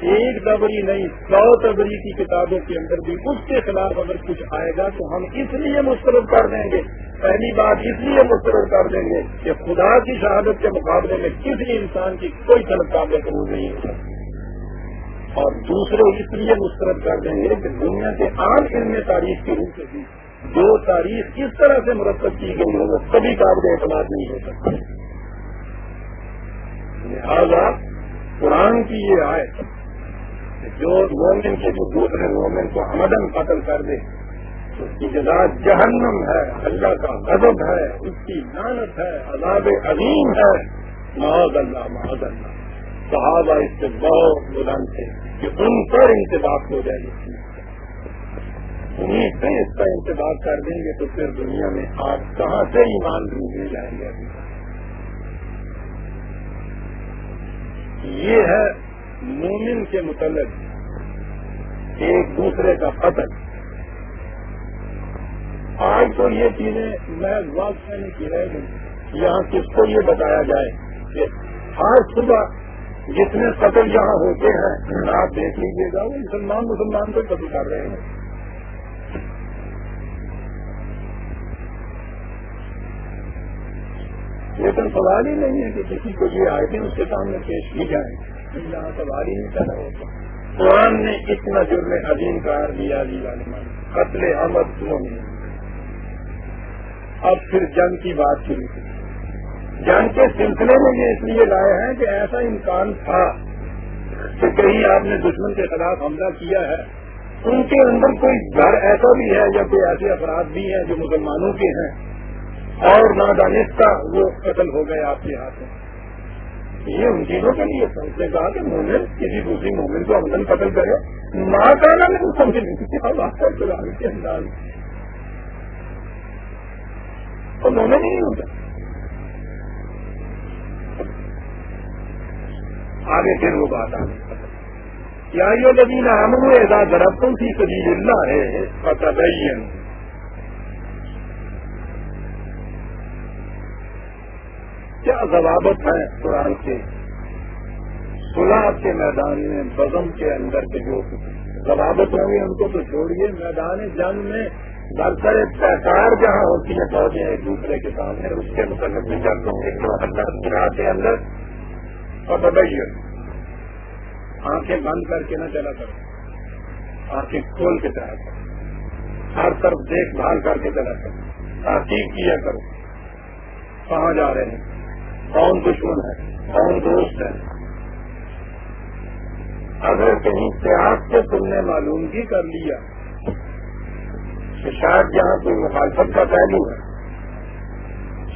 ایک دبری نہیں، سو دبری کی کتابوں کے اندر بھی اس کے خلاف اگر کچھ آئے گا تو ہم اس لیے مسترد کر دیں گے۔ پہلی بات اس لیے مسترد کر دیں گے کہ خدا کی شہادت کے مقابلے میں کسی انسان کی کوئی طلب قابل قبول نہیں ہوتا اور دوسرے اس لیے مسترد کر دیں گے کہ دنیا کے عام علم تاریخ کی روح سے جو تاریخ کس طرح سے مرتب کی گئی ہو وہ کبھی قابل اعتماد نہیں ہو سکتا لہذا قرآن کی یہ آئے جو مومن کے جو دوسرے مومن کو آمدن قتل کر دے اس کی جزا جہنم ہے، اللہ کا غضب ہے، اس کی محنت ہے، عذاب عظیم ہے۔ محض اللہ محض اللہ۔ صحابہ اس سے بہت بلند تھے، کہ ان پر انتباہ ہو جائے گی۔ انہیں سے اس کا انتظار کر دیں گے تو پھر دنیا میں آپ کہاں سے ایمان ڈھونڈنے جائیں گے؟ ابھی یہ ہے مومن کے متعلق ایک دوسرے کا قتل۔ آج تو یہ چیزیں میں واقع کرنے کی رہ گئی یہاں کس کو یہ بتایا جائے کہ ہر صبح جتنے قتل یہاں ہوتے ہیں، آپ دیکھ لیجیے گا، وہ مسلمان مسلمان کو قتل کر رہے ہیں۔ لیکن سوال ہی نہیں ہے کہ کسی کو یہ آئے اس کے سامنے پیش کی جائیں۔ یہاں سوال ہی نہیں پیدا ہوتا۔ قرآن نے اتنا جرم عظیم قرار دیا جی والے قتل احمد نہیں اب پھر جنگ کی بات شروع کی۔ جنگ کے سلسلے میں یہ اس لیے لائے ہیں کہ ایسا امکان تھا کہ کہیں آپ نے دشمن کے خلاف حملہ کیا ہے۔ ان کے اندر کوئی گھر ایسا بھی ہے یا کوئی ایسے افراد بھی ہیں جو مسلمانوں کے ہیں اور نادانستہ وہ قتل ہو گئے آپ کے ہاتھ میں۔ یہ ان چیزوں کے لیے اس نے کہا کہ مومن کسی دوسری مومن کو آمدن قتل کرے۔ ماں کا نام سمجھ نہیں کے انداز تو مومن نہیں ہوتا۔ آگے پھر وہ بات آ گئی لگی نا ہم درختوں کی کبھی اللہ ہے پتہ کیا ضوابط ہیں قرآن کے؟ سلح کے میدان میں، بزم کے اندر کے جو ضوابط ہوں گے، ان کو تو چھوڑیے۔ میدان جنگ میں برسر پیکار جہاں ہوتی ہے، پودے ایک دوسرے کے سامنے، اس کے متعلق بھی جنگ ہوں گے۔ کے اندر۔ اور بتائیے آنکھیں بند کر کے نہ چلا کرو۔ آنکھیں کھول کے چلا کرو۔ ہر طرف دیکھ بھال کر کے چلا کرو۔ تاکیب کیا کرو۔ کہاں جا رہے ہیں؟ کون دشمن ہے؟ کون دوست ہے؟ اگر کہیں سیاحت سے تم نے معلوم بھی کر لیا کہ شاید جہاں کوئی مخالفت کا پہلو ہے،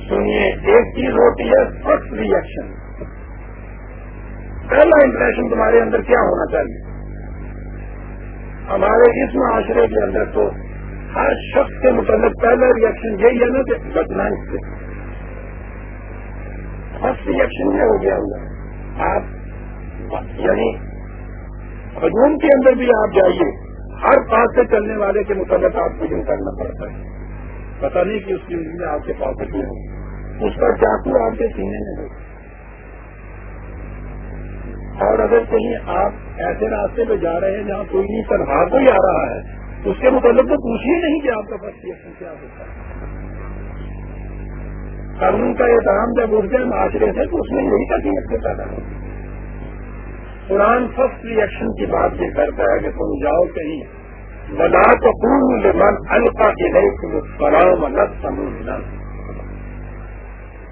سنیے، ایک چیز ہوتی ہے فرسٹ ریئیکشن پہلا امپریشن تمہارے اندر کیا ہونا چاہیے؟ ہمارے اس معاشرے کے اندر تو ہر شخص کے متعلق پہلا ریئیکشن یہی ہے نا کہ بچنا اس سے۔ فرسٹ ریئیکشن میں ہو گیا ہوا آپ یعنی ہجوم کے اندر بھی آپ جائیے۔ ہر پاس سے چلنے والے کے متعلق آپ کو یہ کرنا پڑتا ہے۔ پتا نہیں کہ اس کی میں آپ کے پاس میں ہو اس کا چاقو آپ کے سینے میں ہو اور اگر کہیں آپ ایسے راستے پہ جا رہے ہیں جہاں کوئی نہیں، تنہا کوئی آ رہا ہے، اس کے متعلق تو پوچھیے نہیں کہ آپ کا فرسٹ ریئیکشن کیا ہوتا ہے۔ قانون کا یہ کام جب اٹھ گئے معاشرے سے، تو اس میں یہی تکلیف سے پیدا ہو قرآن فرسٹ ریئیکشن کی بات یہ کرتا ہے کہ تم جاؤ کہیں بلا تو من الفا کے نئے سلام الگ سمجھنا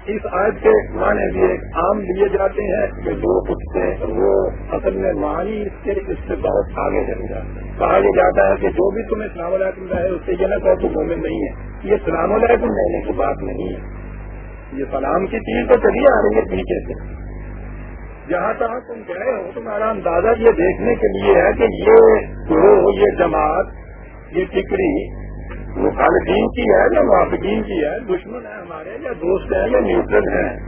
اس آج کے معنی بھی ایک عام لیے جاتے ہیں کہ جو اٹھتے وہ اصل میں معنی اس کے اس سے بہت آگے چلے جاتے ہیں۔ کہا یہ جاتا ہے کہ جو بھی تمہیں سلام علیکم رہے اس سے یہ نہ کہو تو مومن نہیں ہے۔ یہ سلام علیکم رہنے کی بات نہیں ہے۔ یہ سلام کی چیز تو چلی آ رہی ہے پیچھے سے۔ جہاں تک تم گئے ہو، تمہارا اندازہ یہ دیکھنے کے لیے ہے کہ یہ یہ جماعت، یہ ٹکڑی وہ خالدین کی ہے یا موافقین کی ہے؟ دشمن ہے ہمارے یا دوست ہیں؟ یا نیوٹرل ہیں؟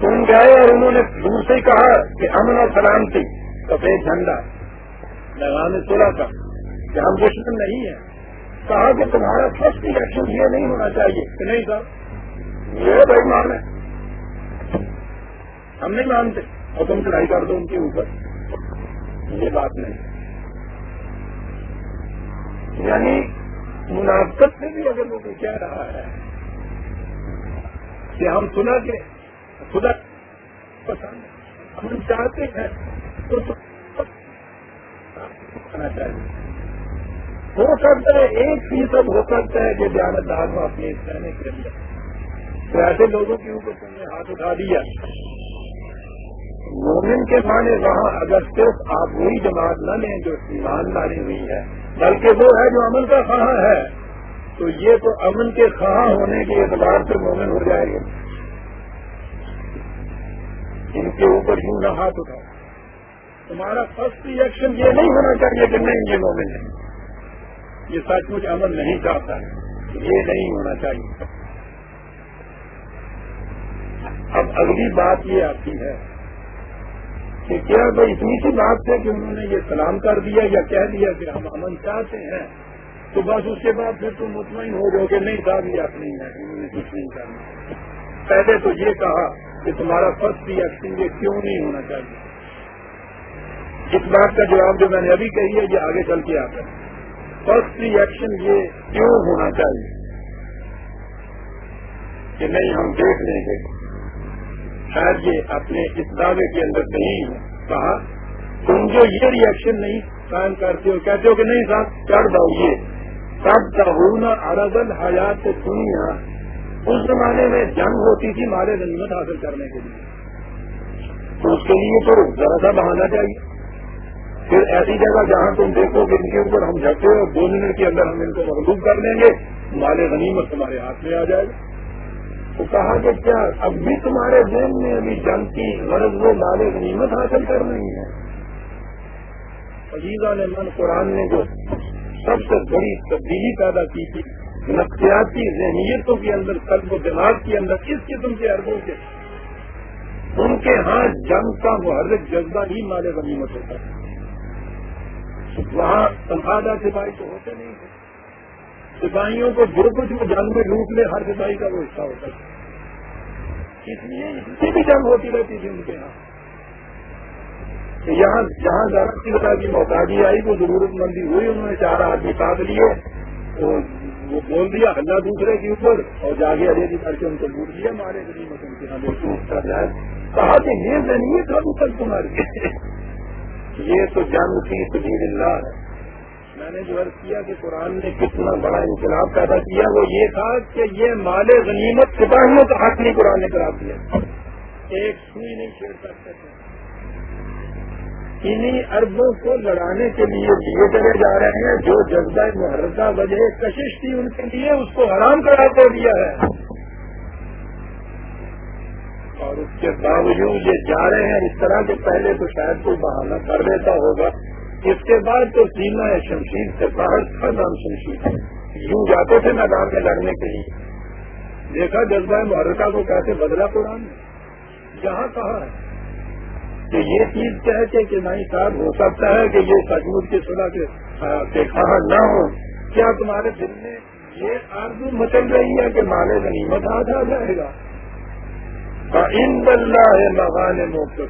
تم گئے اور انہوں نے دور سے کہا کہ امن اور سلامتی سفید جھنڈا لگانے سلا تھا کہ ہم دشمن نہیں ہیں۔ کہا کہ تمہارا فرسٹ ریئیکشن یہ نہیں ہونا چاہیے۔ کہ نہیں صاحب۔ یہ بھائی مان ہے۔ ہم نہیں مانتے۔ اور تم چڑھائی کر دو ان کے اوپر۔ یہ بات نہیں۔ یعنی منافقت سے بھی اگر وہ کہہ رہا ہے کہ ہم سنا کے خدا پسند ہم چاہتے ہیں تو جانا چاہیے۔ ہو سکتا ہے ایک فیصد ہو سکتا ہے کہ جانت دار کو اپنے اس کے اندر تو ایسے لوگوں کے اوپر تم نے ہاتھ اٹھا دیا۔ مومن کے معنی وہاں اگر صرف آپ وہی جماعت نہ لیں جو ایمان لانے ہوئی ہے بلکہ وہ ہے جو امن کا خواہاں ہے۔ تو یہ تو امن کے خواہاں ہونے کے اعتبار سے مومن ہو جائے گا۔ ان کے اوپر یوں نہ ہاتھ اٹھاؤ۔ تمہارا فرسٹ ریئیکشن یہ نہیں ہونا چاہیے کہ نہیں، یہ مومن نہیں یہ سچ مچ امن نہیں چاہتا۔ ہے یہ نہیں ہونا چاہیے۔ اب اگلی بات یہ آتی ہے۔ کہ کیا بھائی اتنی سی بات ہے کہ انہوں نے یہ سلام کر دیا یا کہہ دیا کہ ہم امن چاہتے ہیں، تو بس اس کے بعد پھر تم مطمئن ہو جاؤ کہ نہیں صاحب، یہ آپ نہیں ہے، انہوں نے کچھ نہیں کرنا پہلے تو یہ کہا کہ تمہارا فرسٹ ریئیکشن یہ کیوں نہیں ہونا چاہیے؟ اس بات کا جواب جو میں نے ابھی کہی ہے، یہ آگے چل کے آتا ہے۔ فرسٹ ریئیکشن یہ کیوں ہونا چاہیے؟ کہ نہیں، ہم دیکھ لیں گے شاید یہ اپنے اس دعوے کے اندر نہیں ہے کہا، تم جو یہ ریئیکشن نہیں قائم کرتے ہو، کہتے ہو کہ نہیں صاحب، چڑھ دو یہ۔ سب کا ہونا اردل حیات دنیا اس زمانے میں جنگ ہوتی تھی مارے غنیمت حاصل کرنے کے لیے۔ تو اس کے لیے تو ذرا سا بہانا چاہیے۔ پھر ایسی جگہ جہاں تم دیکھو کہ ان کے اوپر ہم جھٹے ہو، دو منٹ کے اندر ہم ان کو مغلوب کر لیں گے، مال غنیمت تمہارے ہاتھ میں آ جائے گا۔ تو کہا کہ کیا اب بھی تمہارے ذہن میں ابھی جنگ کی غرض وہ مال غنیمت حاصل کر رہی ہے عزیزہ نے من قرآن نے جو سب سے بڑی تبدیلی پیدا کی تھی نفسیاتی ذہنیتوں کے اندر، قلب و دماغ کے اندر، اس قسم کے اربوں کے، ان کے ہاں جنگ کا محرک جذبہ ہی مال غنیمت ہوتا ہے۔ وہاں تنخواہ سپاہی تو ہوتے نہیں تھے سپاہیوں کو جو کچھ وہ جنگ میں لوٹ لے، ہر سپاہی کا وہ حصہ ہوتا ہے۔ اس لیے اس سے بھی جنگ ہوتی رہتی تھی ان کے ہاں۔ یہاں یہاں جہاں ذرا کی بتا کی محتاجی آئی، وہ ضرورت مندی ہوئی، انہوں نے چار آدمی ساتھ لیے۔ تو وہ بول دیا اللہ دوسرے کے اوپر، اور جاگے ارے جی کر کے ان کو لوٹ لیا، مارے ہاں جائے، کہا کہ یہ ذہنیت تھا وہ کل تمہاری یہ تو جنگ کی سبیر اللہ۔ ہے میں نے جو عرض کیا کہ قرآن نے کتنا بڑا انقلاب پیدا کیا، وہ یہ تھا کہ یہ مال غنیمت سپاہیوں کا حق نہیں قرآن نے کرا دیا۔ ایک سوئی نہیں چھیڑ سکتے تھے۔ انہیں اربوں کو لڑانے کے لیے دیے چلے جا رہے ہیں، جو جذبہ محرکہ وجہ کشش تھی ان کے لیے، اس کو حرام کرا کر دیا ہے۔ اور اس کے باوجود یہ جا رہے ہیں، اس طرح کے پہلے تو شاید کوئی بہانہ کر دیتا ہوگا۔ اس کے بعد تو سیما شمشیر سے باہر تھا نام شمشیر یوں جاتے تھے میدان میں لڑنے کے لیے۔ دیکھا جذبہ محرکہ کو کیسے بدلا قرآن نے یہاں کہا ہے؟ کہ یہ چیز کہتے کہ نہیں صاحب، ہو سکتا ہے کہ یہ سچمچ کے سنا کے کہا نہ ہو۔ کیا تمہارے دل میں یہ آرزو مچل رہی ہے کہ مالے غنیمت آ جائے گا؟ ان بلّہ ہے مغان موقع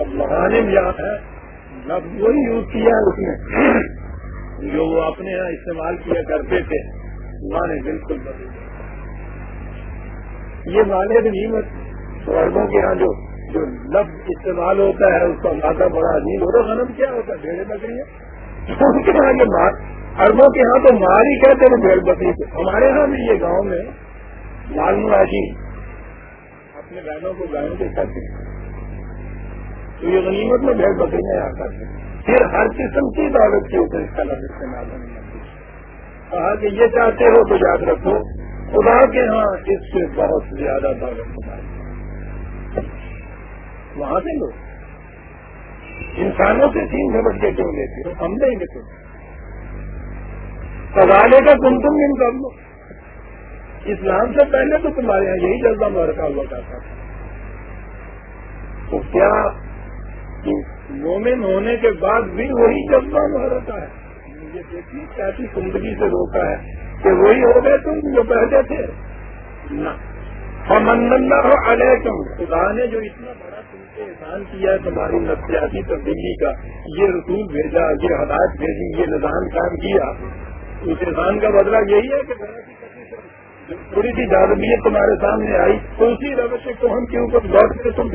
اب مغانم یاد ہے۔ لفظ وہی یوز کیا ہے اس نے۔ جو وہ اپنے یہاں استعمال کیا کرتے تھے مانے بالکل بدل یہ مانے غنیمت ورگوں کے یہاں جو جو لفظ استعمال ہوتا ہے، اس کا مادہ بڑا عجیب ہوتا غنم کیا ہوتا ہے؟ بھیڑے بکری یہ مار اربوں کے یہاں تو مار ہی کہتے ہیں بھیڑ بکری۔ سے ہمارے یہاں بھی یہ گاؤں میں لال مراشی اپنے بہنوں کو گاؤں کے کہتے ہیں۔ تو یہ غنیمت میں بھیڑ بکریاں آ کر پھر ہر قسم کی دولت کے اوپر اس کا لفظ استعمال ہونے کہا کہ یہ چاہتے ہو تو یاد رکھو، خدا کے ہاں اس سے بہت زیادہ دولت بنائی وہاں سے لوگ انسانوں سے تین جھپٹ کے کیوں لیتے ہو ہم دیں گے تم سوالے کا تم تم ان کر لو اسلام سے پہلے تو تمہارے یہاں یہی جذبہ میں رکھا ہوا کرتا تھا۔ تو کیا مومن ہونے کے بعد بھی وہی جذبہ ہوتا ہے۔ مجھے دیکھیے کیسی زندگی سے روکا ہے کہ وہی ہو گئے تم جو پہلے تھے۔ نہ۔ ہو علیکم خدا نے جو اتنا بڑا تم سے احسان کیا ہے تمہاری نفسیاتی تبدیلی کا، یہ رسول بھیجا، یہ ہدایت بھیجی، یہ نظام کام کیا۔ اس احسان کا بدلہ یہی ہے کہ تھوڑی سی جادبیت تمہارے سامنے آئی، تو اسی روش کو ہم کے اوپر لوٹ کے تم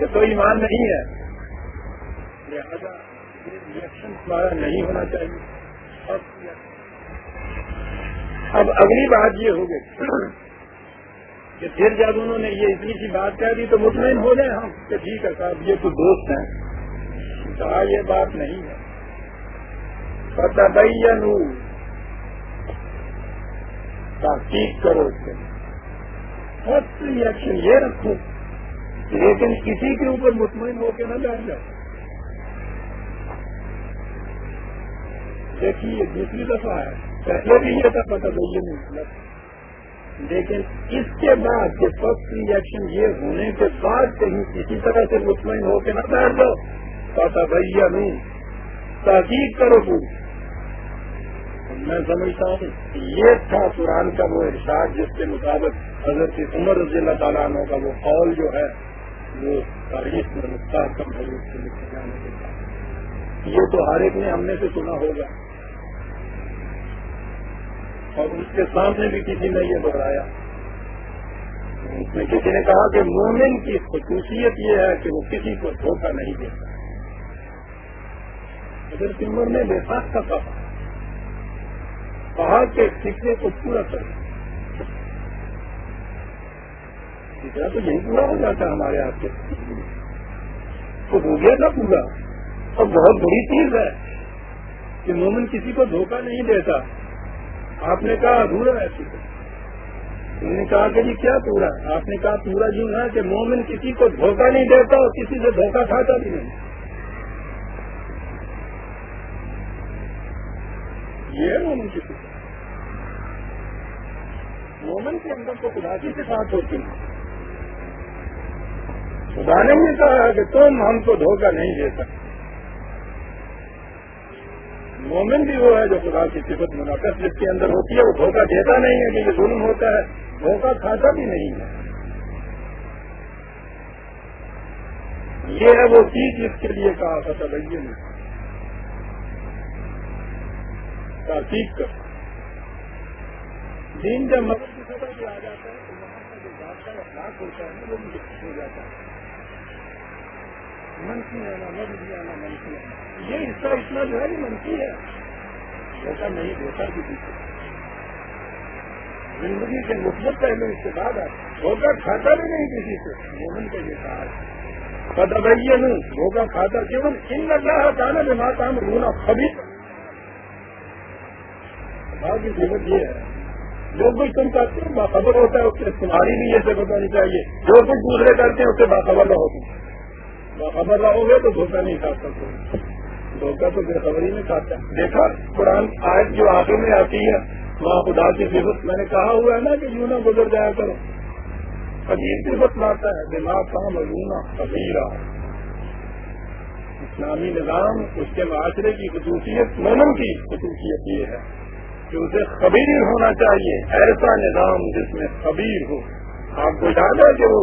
یہ تو ایمان نہیں ہے۔ لہذا یہ ریئیکشن تمہارا نہیں ہونا چاہیے۔ اب اگلی بات یہ ہو گئی کہ پھر جب انہوں نے یہ اتنی سی بات کہہ دی تو مطمئن ہو جائے ہم کہ ٹھیک ہے صاحب، یہ تو دوست ہیں۔ کہا، یہ بات نہیں ہے۔ پتہ تحقیق کرو اس کے فرسٹ ریئیکشن یہ رکھو لیکن کسی کے اوپر مطمئن ہو کے نہ بیٹھ جاؤ۔ دیکھیے دوسری دفعہ ہے۔ پہلے بھی یہ تھا، پتہ بھائی نہیں لیکن اس کے بعد کہ فرسٹ ریئیکشن یہ ہونے کے بعد کہیں کسی طرح سے مطمئن ہو کے نہ بیٹھ دو پتا بھیا نہیں، تحقیق کرو پوری میں سمجھتا ہوں یہ تھا قرآن کا وہ ارشاد جس کے مطابق حضرت عمر رضی اللہ تعالیٰ عنہ کا وہ قول جو ہے، وہ تاریخ میں مختار کم سے لکھے جانے کے بعد یہ تو ہر ایک نے ہم نے سے سنا ہوگا۔ اور اس کے سامنے بھی کسی نے یہ دہرایا۔ اس میں کسی نے کہا کہ مومن کی خصوصیت یہ ہے کہ وہ کسی کو دھوکہ نہیں دیتا اگر تمر نے بے کا کہا کہا کہ سکے کو پورا کر تو یہی پورا ہو جاتا ہمارے ہاتھ کے تو ہو گیا تھا پورا۔ اور بہت بڑی چیز ہے کہ مومن کسی کو دھوکہ نہیں دیتا۔ آپ نے کہا ادھورا ہے انہوں نے کہا کہ جی کیا پورا آپ نے کہا پورا جی ہے کہ مومن کسی کو دھوکہ نہیں دیتا اور کسی سے دھوکہ کھاتا بھی نہیں۔ یہ ہے مومن کسی کو مومن کے اندر تو اداسی کے ساتھ ہوتی ہے خدا نے بھی کہا کہ تم ہم کو دھوکہ نہیں دے سکتے مومن بھی وہ ہے جو خدا کی صفت منعقد جس کے اندر ہوتی ہے، وہ دھوکہ دیتا نہیں ہے کہ یہ ظلم ہوتا ہے۔ دھوکہ کھاتا بھی نہیں ہے۔ یہ ہے وہ چیز جس کے لیے کہا تھا تبیہ نے۔ تحقیق کر۔ دین جب مدد کی سطح پہ آ جاتا ہے تو وہاں کا جو بادشاہ اخلاق ہوتا ہے، وہ بھی ہو جاتا ہے۔ منفی آنا مدد آنا منفی آنا یہ حصہ اتنا جو ہے یہ منفی ہے ایسا نہیں دیتا کسی زندگی کے مثبت پہلے اس کے بعد دھوکہ کھاتا بھی نہیں کسی سے۔ مومن کے یہ کہا پتا بھائی نہیں دھوکہ کھاتا کیون ان اللہ تعالیٰ نے ماتا ہم رونا کبھی کی قیمت یہ ہے۔ جو کچھ تم کرتے ہو، باخبر ہوتا ہے، اس سے تمہاری بھی یہ سے بتانی چاہیے۔ جو کچھ دوسرے کرتے ہیں، اس سے باخبر رہو تم۔ باخبر رہو گے تو دھوکہ نہیں کھا سکتے۔ دھوکہ تو بے خبری میں کھاتا۔ ہے دیکھا، قرآن آج جو آگے میں آتی ہے، وہاں خدا کی صفت، میں نے کہا ہوا ہے نا کہ یوں نہ گزر جایا کرو۔ عجیب صفت لاتا ہے۔ دماغ کام لونا کبیرا اسلامی نظام، اس کے معاشرے کی خصوصیت، مومن کی خصوصیت یہ ہے کہ اسے خبیر ہونا چاہیے۔ ایسا نظام جس میں خبیر ہو۔ آپ کو یاد ہے کہ وہ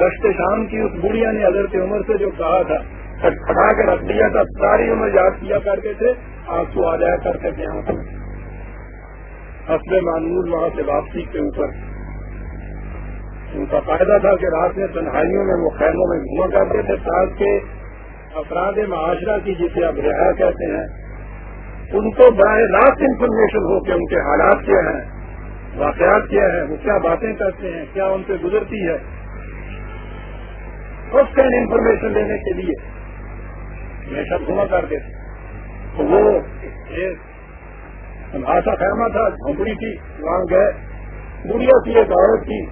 دشت شام کی اس بڑھیا نے یعنی حضرت عمر سے جو کہا تھا کھڑا کے رکھ دیا تھا، ساری عمر یاد کیا کرتے تھے، آنسو آ جایا کرتے تھے یہاں حسب معمول وہاں سے واپسی کے اوپر۔ ان کا فائدہ تھا کہ رات میں تنہائیوں میں، وہ خیموں میں گھوما کرتے تھے، تاکہ افراد معاشرہ کی جسے اب رہا کہتے ہیں، ان کو براہ راست انفارمیشن ہو کہ ان کے حالات کیا ہیں، واقعات کیا ہیں، وہ کیا باتیں کرتے ہیں، کیا ان پہ گزرتی ہے۔ اس کا انفارمیشن لینے کے لیے ہمیشہ گھوما کرتے تھے۔ تو وہ ایک خیمہ تھا، جھونپڑی تھی، وہاں گئے۔ بڑھیا سی ایک عورت تھی۔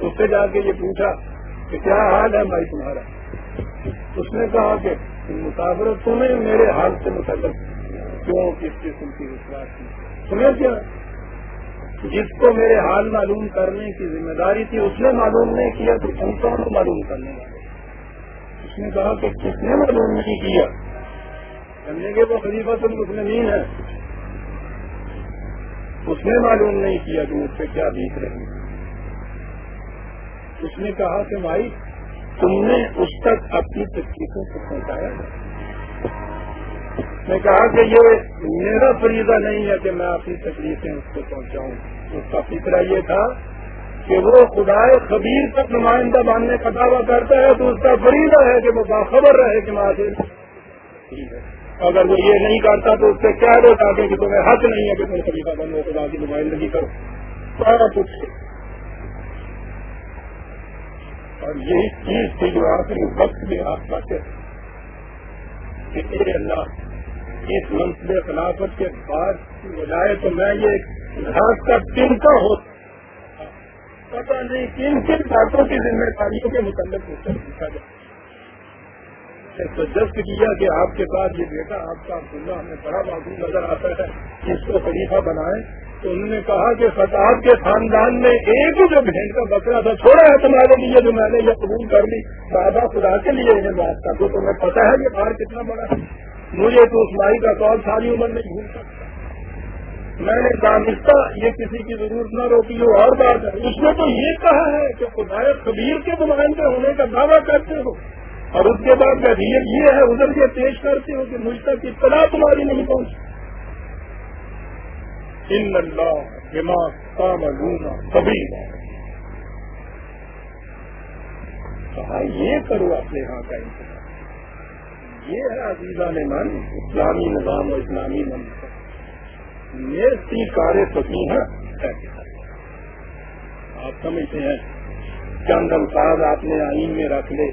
اس سے جا کے یہ پوچھا کہ کیا حال ہے بھائی تمہارا؟ اس نے کہا کہ مسافرت تمہیں میرے حال سے متعلق کیوں؟ کس قسم کی وشواس کی سنیں کیا جس کو میرے حال معلوم کرنے کی ذمہ داری تھی، اس نے معلوم نہیں کیا، تو تم کون معلوم کرنے والے اس نے کہا کہ کس نے معلوم نہیں کیا؟ کرنے کے وہ خلیفہ تم اس میں نہیں ہے اس نے معلوم نہیں کیا کہ مجھ سے کیا بیت رہی اس نے کہا کہ بھائی، تم نے اس تک اپنی تکلیفوں کو پہنچایا؟ میں کہا کہ یہ میرا فریضہ نہیں ہے کہ میں اپنی تکلیفیں اس کو پہنچاؤں۔ اس کا فکرہ یہ تھا کہ وہ خدا خبیر کا نمائندہ باننے کا دعویٰ کرتا ہے تو اس کا فریضہ ہے کہ وہ باخبر رہے کہ ماضی اگر وہ یہ نہیں کرتا تو اس سے کیا دو تاکہ کہ تمہیں حق نہیں ہے کہ تم خلیفہ بنو خدا کی نمائندگی کرو۔ سارا کچھ۔ اور یہی چیز تھی جو آخری وقت میں آپ پاتے کہ اللہ، اس منصب خلافت کے بعد بجائے تو میں یہ گھاس کا چنتا ہوتا پتا نہیں کن کن باتوں کی ذمہ داریوں کے متعلق اس سے پوچھا جائے۔ سجسٹ کیا کہ آپ کے پاس یہ بیٹا آپ کا عبداللہ ہمیں بڑا معلوم نظر آتا ہے، اس کو خلیفہ بنائے تو انہوں نے کہا کہ فتح کے خاندان میں ایک ہی جو بھینٹ کا بکرا تھا، چھوڑا ہے تمہارے لیے جو میں نے یہ قبول کر لی۔ بابا خدا کے لیے انہیں بات کر دو تمہیں پتا ہے کہ باہر کتنا بڑا ہے۔ مجھے تو اس مائی کا کال ساری عمر نہیں بھول سکتا۔ میں نے دانستہ یہ کسی کی ضرورت نہ روکی ہو اور بات ہے اس نے تو یہ کہا ہے کہ خدا کبیر کے نمائندے ہونے کا دعویٰ کرتے ہو۔ اور اس کے بعد ریئل یہ ہے ادھر یہ پیش کرتے ہو کہ مجھ تک اطلاع تمہاری نہیں پہنچی۔ ان اللہ دماغ کام کبھی کہا، یہ کرو اپنے یہاں کا انتظام۔ یہ ہے عزیزہ نے من اسلامی نظام اور اسلامی من کار سکی ہیں۔ آپ سمجھتے ہیں چند الفاظ آپ نے آئین میں رکھ لے۔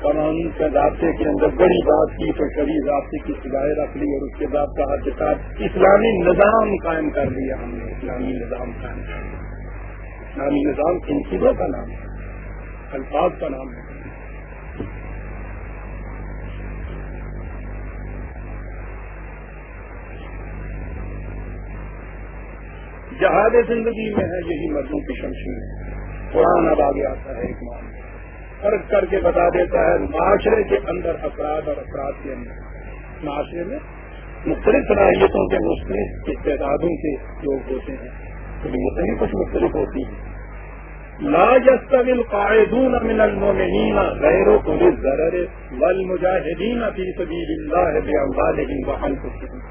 قانون کے ضابطے کے اندر بڑی بات کی تو کبھی ضابطے کی سزائے رکھ لی اور اس کے بعد کہا کے ساتھ اسلامی نظام قائم کر لیا ہم نے۔ اسلامی نظام قائم کر لیا اسلامی نظام کن چیزوں کا نام ہے؟ الفاظ کا نام ہے۔ جہاد زندگی میں ہے، یہی مردوں کی شمشیر قرآن اب آگے آتا ہے ایک مان فرق کر کے بتا دیتا ہے، معاشرے کے اندر افراد اور افراد کے اندر۔ معاشرے میں مختلف صلاحیتوں کے مختلف استعدادوں کے لوگ ہوتے ہیں۔ تو یہ کچھ مختلف ہوتی ہیں۔ لا يستوي القاعدون من المؤمنين غير اولي الضرر والمجاهدين في سبيل الله بأموالهم وأنفسهم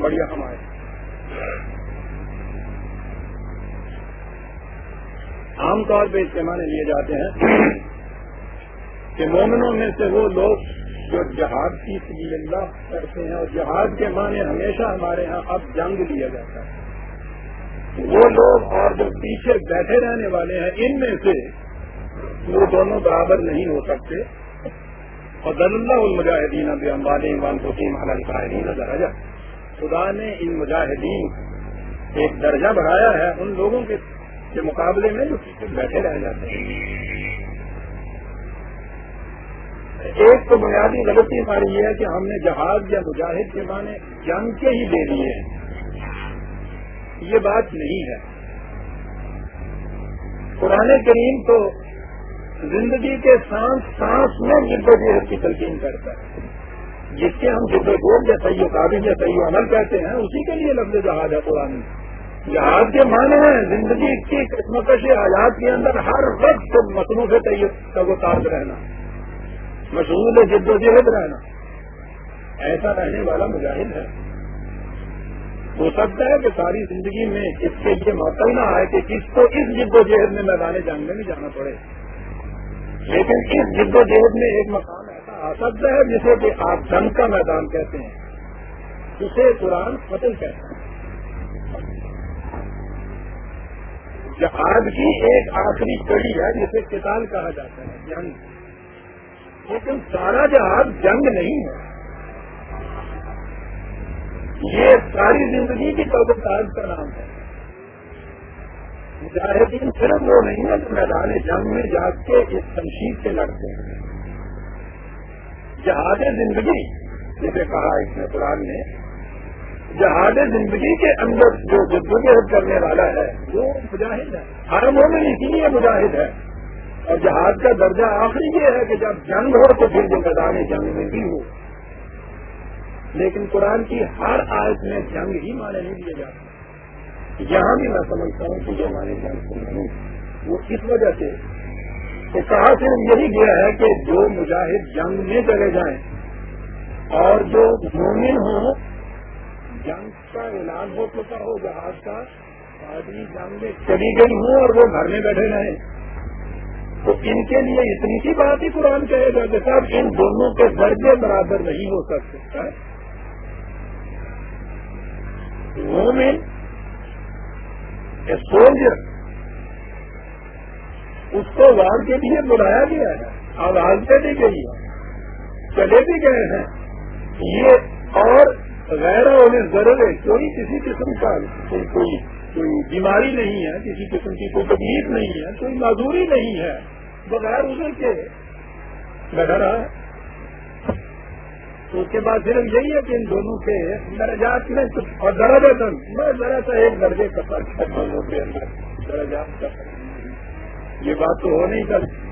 بڑھیا ہمارے عام طور پہ استعمال لیے جاتے ہیں کہ مومنوں میں سے وہ لوگ جو جہاد کی سبیل اللہ کرتے ہیں اور جہاد کے معنی ہمیشہ ہمارے ہاں اب جنگ دیا جاتا ہے۔ وہ لوگ اور جو پیچھے بیٹھے رہنے والے ہیں، ان میں سے وہ دونوں برابر نہیں ہو سکتے۔ اور دل اللہ المجاہدین اب امبانی عموان کو تین القاعدین درجہ خدا نے ان مجاہدین ایک درجہ بڑھایا ہے، ان لوگوں کے مقابلے میں جو بیٹھے رہ جاتے ہیں۔ ایک تو بنیادی غلطی ہماری یہ ہے کہ ہم نے جہاز یا مجاہد کے معنی جنگ کے ہی دے دیے ہیں۔ یہ بات نہیں ہے۔ قرآن کریم تو زندگی کے سانس سانس میں جدوجہد کی تلقین کرتا ہے۔ جس کے ہم جب گوب یا صحیح قابل یا صحیح عمل کہتے ہیں، اسی کے لیے لفظ جہاز ہے قرآن جہاز کے معنی ہیں، زندگی کی قسمتش حیات کے اندر ہر وقت مسلوں سے تارد رہنا۔ مشہور جد و جہد رہنا۔ ایسا رہنے والا مجاہد ہے۔ ہو سکتا ہے کہ ساری زندگی میں اس کے یہ موقع نہ آئے کہ کس کو اس جد و جہد میں میدان جنگ میں جانا پڑے۔ لیکن اس جد و جہد میں ایک مقام ہے۔ سکتا ہے، جسے کہ آپ جنگ کا میدان کہتے ہیں۔ اسے قرآن فتح کہتے ہیں۔ جہاد کی ایک آخری کڑی ہے جسے کتاب کہا جاتا ہے، جنگ۔ لیکن سارا جہاد جنگ نہیں ہے۔ یہ ساری زندگی کی تاج کا نام ہے۔ مجاہدین صرف وہ نہیں ہے جو میدان جنگ میں جا کے اس تنشید سے لڑتے ہیں۔ جہاد زندگی، جسے کہا اس نے قرآن نے، جہاد زندگی کے اندر جو جدوجہد کرنے والا ہے، وہ مجاہد ہے۔ ہر مومن اسی لیے مجاہد ہے۔ اور جہاد کا درجہ آخری یہ ہے کہ جب جنگ ہو تو پھر جو میدان جنگ میں بھی ہو۔ لیکن قرآن کی ہر آیت میں جنگ ہی مانے نہیں دیے جاتے۔ یہاں بھی میں سمجھتا ہوں کہ جو ہمارے جنگ کو نہیں، وہ اس وجہ سے تو کہا صرف یہی گیا ہے کہ جو مجاہد جنگ میں چلے جائیں اور جو مومن ہوں، جنگ کا اعلان ہو چکا ہو، جہاز کا، آدمی جنگ میں چلی گئی ہوں اور وہ گھر میں بیٹھے رہے تو ان کے لیے اتنی سی بات ہی قرآن کہے گا کہ صاحب، ان دونوں کے درجے برابر نہیں ہو سکتے۔ مومن سولجر اس کو وار کے لیے بلایا گیا ہے، آواز دے دی گئی ہے چلے بھی گئے ہیں۔ یہ اور غیر انہیں ضرور ہے کوئی کسی قسم کا، کوئی کوئی بیماری نہیں ہے، کسی قسم کی کوئی تکلیف نہیں ہے، کوئی معذوری نہیں ہے۔ بغیر ادھر کے بیٹھا رہا ہے۔ تو اس کے بعد صرف یہی ہے کہ ان دونوں کے درجات میں اور درجہ میں ذرا سا ایک درجے کا فرق ہے دونوں کے اندر۔ درجات کا فرق۔ یہ بات تو ہو نہیں سکتی۔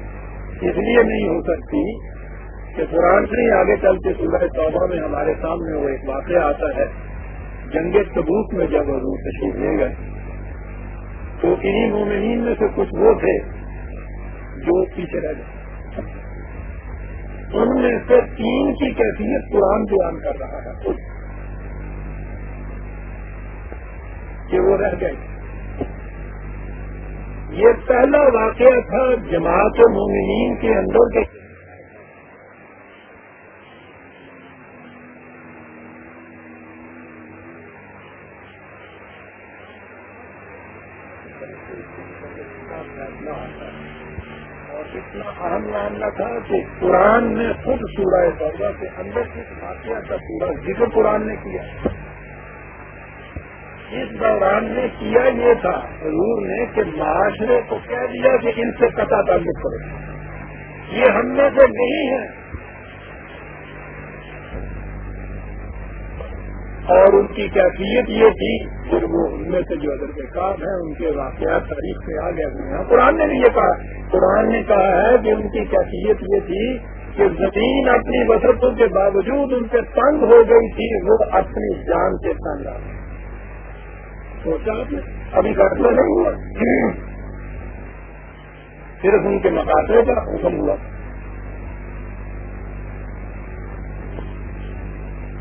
اس لیے نہیں ہو سکتی کہ قرآن سے ہی آگے چل کے سورہ توبہ میں ہمارے سامنے وہ ایک واقعہ آتا ہے۔ جنگ تبوک میں جب حضور تشریف لے گئے، تو انہیں مومنین میں سے کچھ وہ تھے جو پیچھے رہ گئے۔ ان میں سے تین کی کیفیت قرآن بیان کر رہا ہے کہ وہ رہ گئے۔ یہ پہلا واقعہ تھا جماعت مومنین کے اندر کے۔ تھا کہ قرآن نے خود سورہ توبہ کے اندر کچھ واقعہ کا پورا ذکر قرآن نے کیا۔ اس دوران نے کیا یہ تھا حضور نے کہ معاشرے کو کہہ دیا کہ ان سے قطع تعلق کرے یہ ہم میں سے نہیں ہے۔ اور ان کی کیفیت یہ تھی، پھر وہ ان میں سے جو ادر کے کام ہیں، ان کے واقعات تاریخ میں آ گئے ہوئے ہیں۔ قرآن نے بھی یہ کہا۔ قرآن نے کہا ہے کہ ان کی کیفیت یہ تھی کہ زمین اپنی وسطوں کے باوجود ان سے تنگ ہو گئی تھی، وہ اپنی جان سے تنگ آ گئی۔ سوچا ابھی فیصلہ نہیں ہوا۔ صرف ان کے مقاصد کا حکم ہوا۔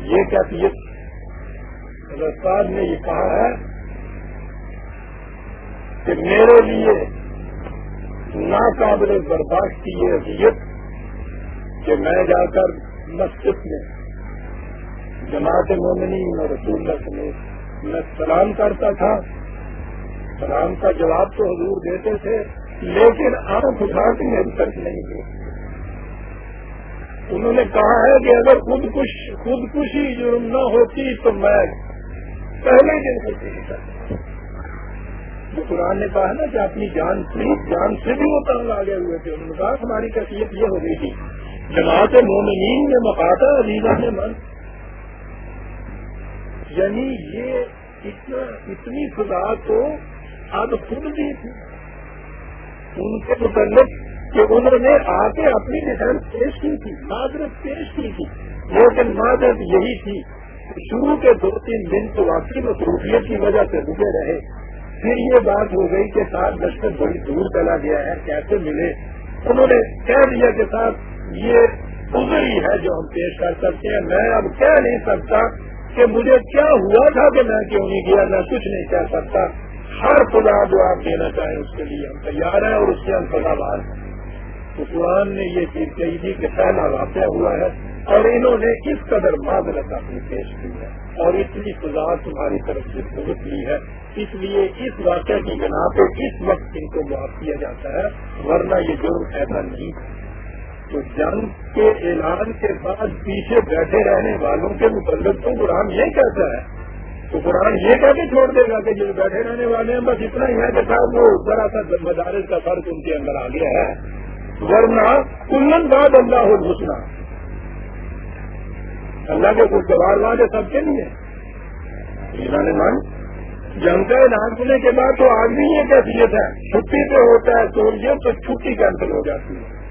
یہ کیفیت استاد نے یہ کہا ہے کہ میرے لیے ناقابل برداشت کی یہ حیثیت کہ میں جا کر مسجد میں جماعت مومنی اور رسول اللہ سمیت میں سلام کرتا تھا۔ سلام کا جواب تو حضور دیتے تھے، لیکن آنکھ اٹھا کے میری طرف نہیں دے انہوں نے کہا ہے کہ اگر خود کش خود کشی جرم نہ ہوتی تو میں پہلے دن سے شروع جو قرآن نے کہا نا کہ اپنی جان سے جان سے بھی وہ تنگ آگے ہوئے تھے۔ انہوں نے کہا ہماری کیفیت یہ ہو گئی تھی۔ جماعت مومنین میں مقاطع علیزہ نے من۔ یعنی یہ اتنا اتنی خدا تو اب خود بھی تھی۔ ان کے متعلق کہ انہوں نے آ کے اپنی ڈیفینس پیش کی تھی معذرت پیش کی تھی۔ لیکن معذرت یہی تھی۔ شروع کے دو تین دن تو واقعی مصروفیت کی وجہ سے رکے رہے۔ پھر یہ بات ہو گئی کہ سات دشکر بڑی دور چلا گیا ہے، کیسے ملے؟ انہوں نے کہہ دیا کہ صاحب یہ ادھر ہی ہے جو ہم پیش کر سکتے ہیں۔ میں اب کہہ نہیں سکتا کہ مجھے کیا ہوا تھا کہ میں کیوں نہیں گیا میں کچھ نہیں کہہ سکتا۔ ہر خدا جو آپ دینا چاہیں، اس کے لیے ہم تیار ہیں اور اس سے ہم سزا بار ہیں نے یہ چیز کہی تھی کہ پہلا واقعہ ہوا ہے اور انہوں نے اس قدر معذرت اپنی پیش کی ہے اور اتنی سزا تمہاری طرف سے بھگت لی ہے۔ اس لیے اس واقعہ کی بنا پہ اس وقت ان کو معاف کیا جاتا ہے، ورنہ یہ جرم ایسا نہیں۔ تھا تو جنگ کے اعلان کے بعد پیچھے بیٹھے رہنے والوں کے متعلق تو قرآن یہ کہتا ہے، تو قرآن یہ کہہ کے چھوڑ دے گا کہ جو بیٹھے رہنے والے ہیں، بس اتنا ہی ہے کہ صاحب وہ ذرا سا مدارس کا فرق ان کے اندر آ گیا ہے۔ ورنہ کلن بعد اللہ حسنا اللہ کے کچھ جواب والے سب کے لیے۔ ایمان من جنگ کا اعلان ہونے کے بعد تو آدمی یہ کیفیت ہے، چھٹی پہ ہوتا ہے، تو یہ تو چھٹی کینسل ہو جاتی ہے۔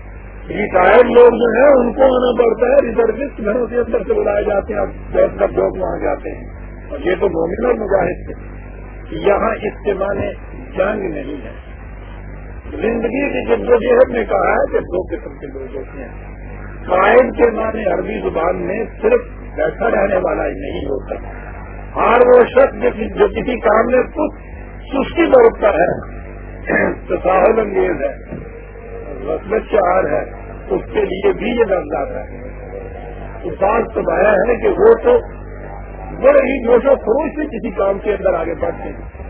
ریٹائرڈ لوگ جو ہیں، ان کو آنا پڑتا ہے ریزروسٹ گھروں کے اندر سے بلائے جاتے ہیں بہت سب لوگ وہاں جاتے ہیں۔ اور یہ تو مومن اور مظاہر تھے۔ یہاں استعمال جنگ نہیں ہے۔ زندگی کی جدوجہد نے کہا ہے کہ دو قسم کے لوگ ہوتے ہیں۔ قائد کے معنی عربی زبان میں صرف بیٹھا رہنے والا ہی نہیں ہوتا۔ ہار وہ شخص جو کسی کام میں کچھ سستی برتتا ہے۔ تصاہل انگیز ہے۔ رسمت چار ہے۔ اس کے لیے بھی یہ درد ہے۔ کسان سمایا ہے کہ وہ تو بڑے ہی جوش و خروش سے کسی کام کے اندر آگے بڑھتے ہیں۔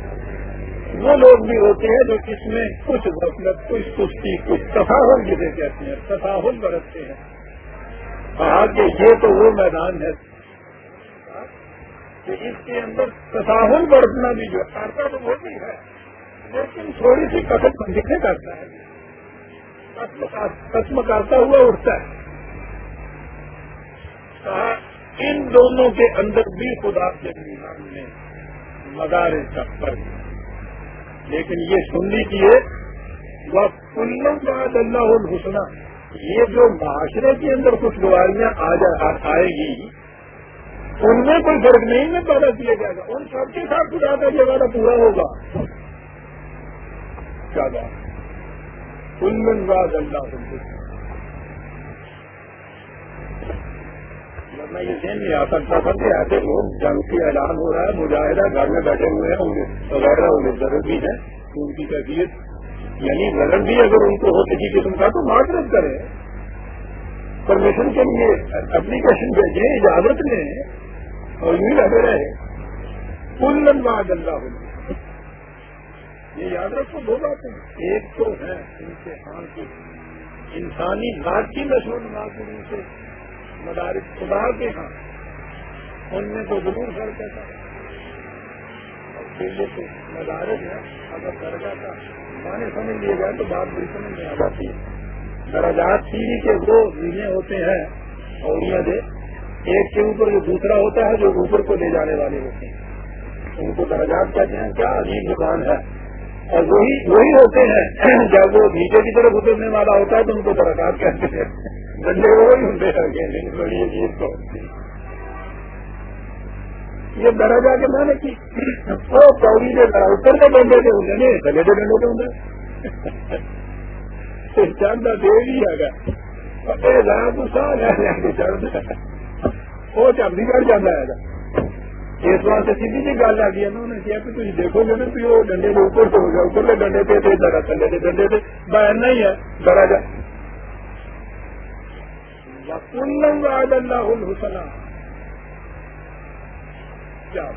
وہ لوگ بھی ہوتے ہیں جو اس میں کچھ غفلت، کچھ سستی، کچھ تصاہل جسے کہتے ہیں تصاہل برتتے ہیں۔ کہا کہ یہ تو وہ میدان ہے۔ کہ اس کے اندر تصاہل برتنا بھی جو کرتا تو ہوتی ہے، لیکن تھوڑی سی کسم بندی سے کرتا ہے۔ قسم کرتا ہوا اٹھتا ہے۔ کہا، ان دونوں کے اندر بھی خدا کے نظام نے مدار سب پر لیکن یہ سن لیجیے وہ کلم بعد اللہ الحسنہ۔ یہ جو معاشرے کے اندر کچھ آئے گی، ان میں کوئی فرق نہیں، میں پیدا کیا جائے گا۔ ان سب کے ساتھ خدا کا یہ وعدہ پورا ہوگا۔ کیا بات؟ کلن بعد اللہ میں یہ ذہن نہیں آ سکتا تھا کہ ایسے لوگ جنگ کی اعلان ہو رہا ہے، مجاہدہ گھر میں بیٹھے ہوئے ہیں وغیرہ انہیں ضرور بھی ہے ان کی کیفیت۔ یعنی وزن بھی اگر ان کو ہو کسی قسم کا، تو معذرت کرے پرمیشن کے لیے اپلیکیشن بھیجیں، اجازت لیں اور یوں لگے رہے کل لمبا گندا ہو یہ یاد رکھو دو باتیں۔ ایک تو ہے امتحان کی۔ انسانی ذات کی نشو نما ان سے مدارس خدا کے ہاں۔ ان میں تو ضرور فرق ہے۔ اور پھر یہ تو مدارس ہے، اگر درجہ کا مانے سمجھ لیے جائے تو بات بھی سمجھ میں آ جاتی ہے۔ دراجات سیڑھی کے دو زینے ہوتے ہیں اور دے۔ ایک کے اوپر جو دوسرا ہوتا ہے، جو اوپر کو لے جانے والے ہوتے ہیں۔ ان کو دراجات کہتے ہیں، کیا عجیب دکان ہے۔ اور وہی وہی ہوتے ہیں۔ جب وہ نیچے کی طرف اترنے والا ہوتا ہے تو ان کو دراجات کہتے ہیں۔ ڈنڈے وہی ہوتے بڑی عجیب کو یہ درجہ کے معنی کی۔ وہ چوڑی کے اتر کے ڈنڈے کے ہوتے ہیں۔ گلے کے ڈنڈے کے ہوتے چند دے بھی آ گیا۔ وہ چاندی کر جانا ہے۔ اس بات سے سیدھی جی گل آ گئی انہوں نے کیا کہ تھی دیکھو گے نا کہ وہ ڈنڈے کے اوپر سے ہو گیا اوپر کے ڈنڈے پہ تھے ذرا تھلے کے ڈنڈے پہ بہن نہیں ہے ذرا جا اللہ الحسنہ کیا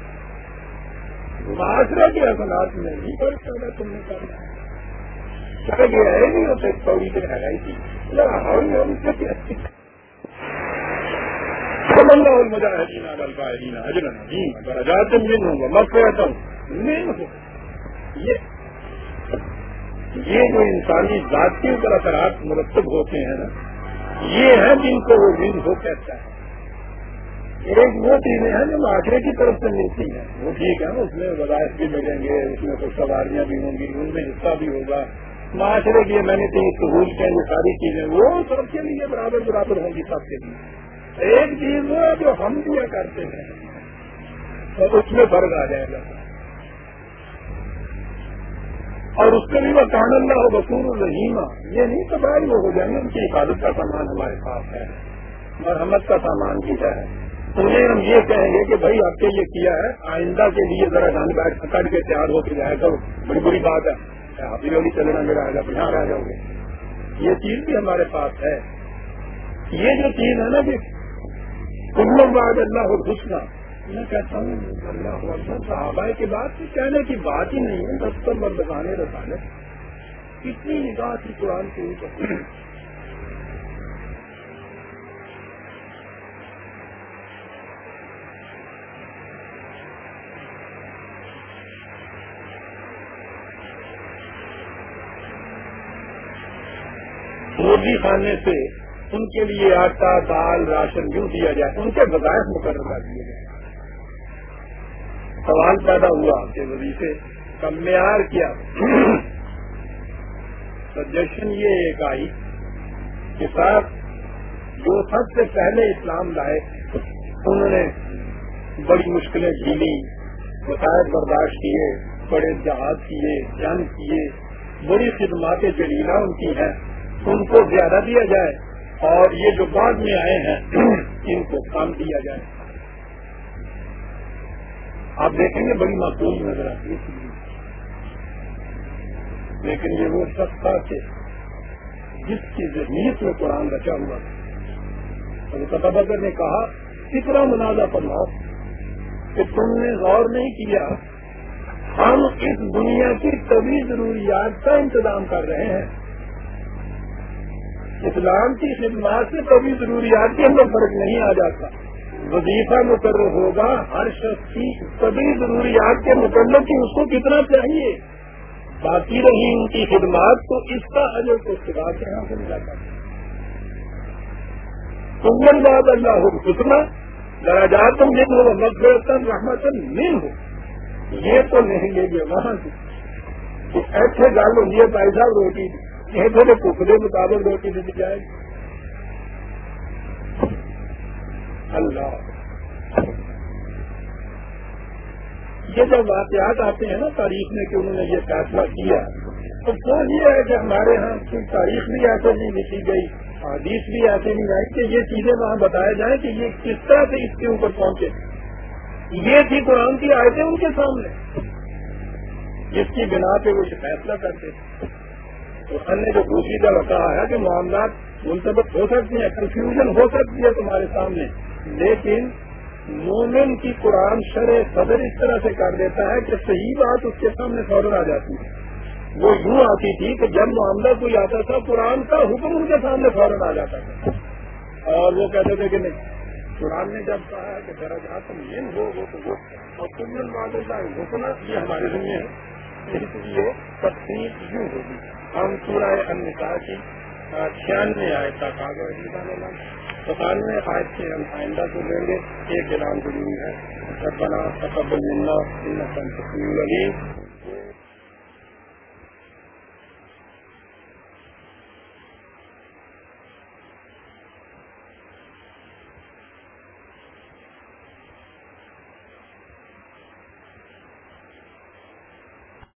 معاشرے کے اصلاحات میں ہی فرق پیدا تم نے کرنا ہے چلے گیا ہے نہیں ہوتے چوڑی پہ لگائی تھی سمندہ اور مجاہدین القاعدین اجرن جی درجات من ہوں میں کہتا ہوں من ہوں یہ یہ جو انسانی ذات کے اوپر اثرات مرتب ہوتے ہیں نا، یہ ہے جن کو وہ من ہو کہتا ہے. ایک وہ چیزیں ہیں جو معاشرے کی طرف سے ملتی ہیں. وہ ٹھیک ہے نا اس میں وظائف بھی ملیں گے، اس میں کچھ سواریاں بھی ہوں گی، ان میں حصہ بھی ہوگا. معاشرے کی میں نے کہیں سہولتیں، یہ ساری چیزیں، وہ سب کے لیے برابر برابر ہوں گی، سب کے لیے. ایک چیز وہ ہے جو ہم دیا کرتے ہیں، تو اس میں فرق آ جائے گا۔ اور اس کے لیے وہ کان اللہ ہو بسور الرحیمہ یہ نہیں پتا وہ ہو جائیں گے ان کی حفاظت کا سامان ہمارے پاس ہے مرحمت کا سامان بھی ہے۔ انہیں ہم یہ کہیں گے کہ بھائی آپ نے یہ کیا ہے، آئندہ کے لیے ذرا جان بیٹھ پکڑ کے تیار ہو کے جائے تو بڑی بری بات ہے۔ آپ ہی لوگ چلنا میرا آئے گا یہاں رہ جاؤ گے۔ یہ چیز بھی ہمارے پاس ہے۔ یہ جو چیز ہے نا کہ کلو بعد اللہ حسنا میں کہتا ہوں، اللہ صحابہ کے بعد کہنے کی بات ہی نہیں ہے دفتر بند بتانے رسانے کتنی نگاہ تھی قرآن کے اوپر۔ روزی خانے سے ان کے لیے آٹا، دال، راشن یوں دیا جائے، ان کے بغیر مقرر کر دیے گئے۔ سوال پیدا ہوا کہ وزیفے کا معیار کیا؟ سجیشن یہ ایک آئی کہ ساتھ جو سب سے پہلے اسلام لائے، انہوں نے بڑی مشکلیں جھیلی وسائل برداشت کیے، بڑے جہاز کیے، جنگ کیے، بڑی خدمات جلیلہ ان کی ہیں، ان کو زیادہ دیا جائے۔ اور یہ جو بعد میں آئے ہیں، ان کو کام دیا جائے۔ آپ دیکھیں گے، بڑی معقول نظر آتی ہے۔ لیکن یہ وہ شخص تھا کہ جس کی ذہنیت میں قرآن رچا ہوا تھا بدر نے کہا کتنا منازع پڑھاؤ کہ تم نے غور نہیں کیا، ہم اس دنیا کی طبی ضروریات کا انتظام کر رہے ہیں۔ اسلام کی خدمات سے طبی ضروریات کے اندر فرق نہیں آ جاتا۔ وظیفہ مقرر ہوگا، ہر شخص کی طبی ضروریات کے متعلق کی اس کو کتنا چاہیے۔ باقی رہی ان کی خدمات تو اس کا اجر کو خدا کے یہاں سے ملا کرتا تم باد اللہ ہو کتنا دراجات من ہو مغفرتن رحمتن من ہو یہ تو نہیں لے گے وہاں سے۔ ایسے ڈالو یہ بھائی صاحب، روٹی۔ تھوڑے ٹکڑے مطابق روٹی دی جائے اللہ۔ یہ جب واقعات آتے ہیں نا تاریخ میں کہ انہوں نے یہ فیصلہ کیا، تو کون یہ ہے کہ ہمارے یہاں کی تاریخ بھی ایسے نہیں لکھی گئی، حدیث بھی ایسے نہیں آئی کہ یہ چیزیں وہاں بتایا جائیں کہ یہ کس طرح سے اس کے اوپر پہنچے۔ یہ تھی قرآن کی آیتیں ان کے سامنے۔ جس کی بنا پہ وہ فیصلہ کرتے تھے۔ تو نے جو دوسری جگہ کہا ہے کہ معاملات منتبت ہو سکتی ہیں کنفیوژن ہو سکتی ہے تمہارے سامنے، لیکن مومن کی قرآن شرح صدر اس طرح سے کر دیتا ہے کہ صحیح بات اس کے سامنے فوراً آ جاتی ہے۔ وہ یوں آتی تھی کہ جب معاملہ کوئی آتا تھا، قرآن کا حکم ان کے سامنے فوراً آ جاتا تھا۔ اور وہ کہتے تھے کہ نہیں، قرآن نے جب کہا ہے کہ ذرا جہاں تم یہ ہو، وہ تو وہ اور تم نے معلوم یہ ہمارے ذمہ ہے۔ اس لیے تقسیم یوں ہوگی۔ ہم سورہ انتا کی چھیانوے آئے تک آگے ستانوے آئے سے ہم آئندہ کو لیں گے۔ ایک اعلان ضروری ہے۔ سب بنا سب ملنا علی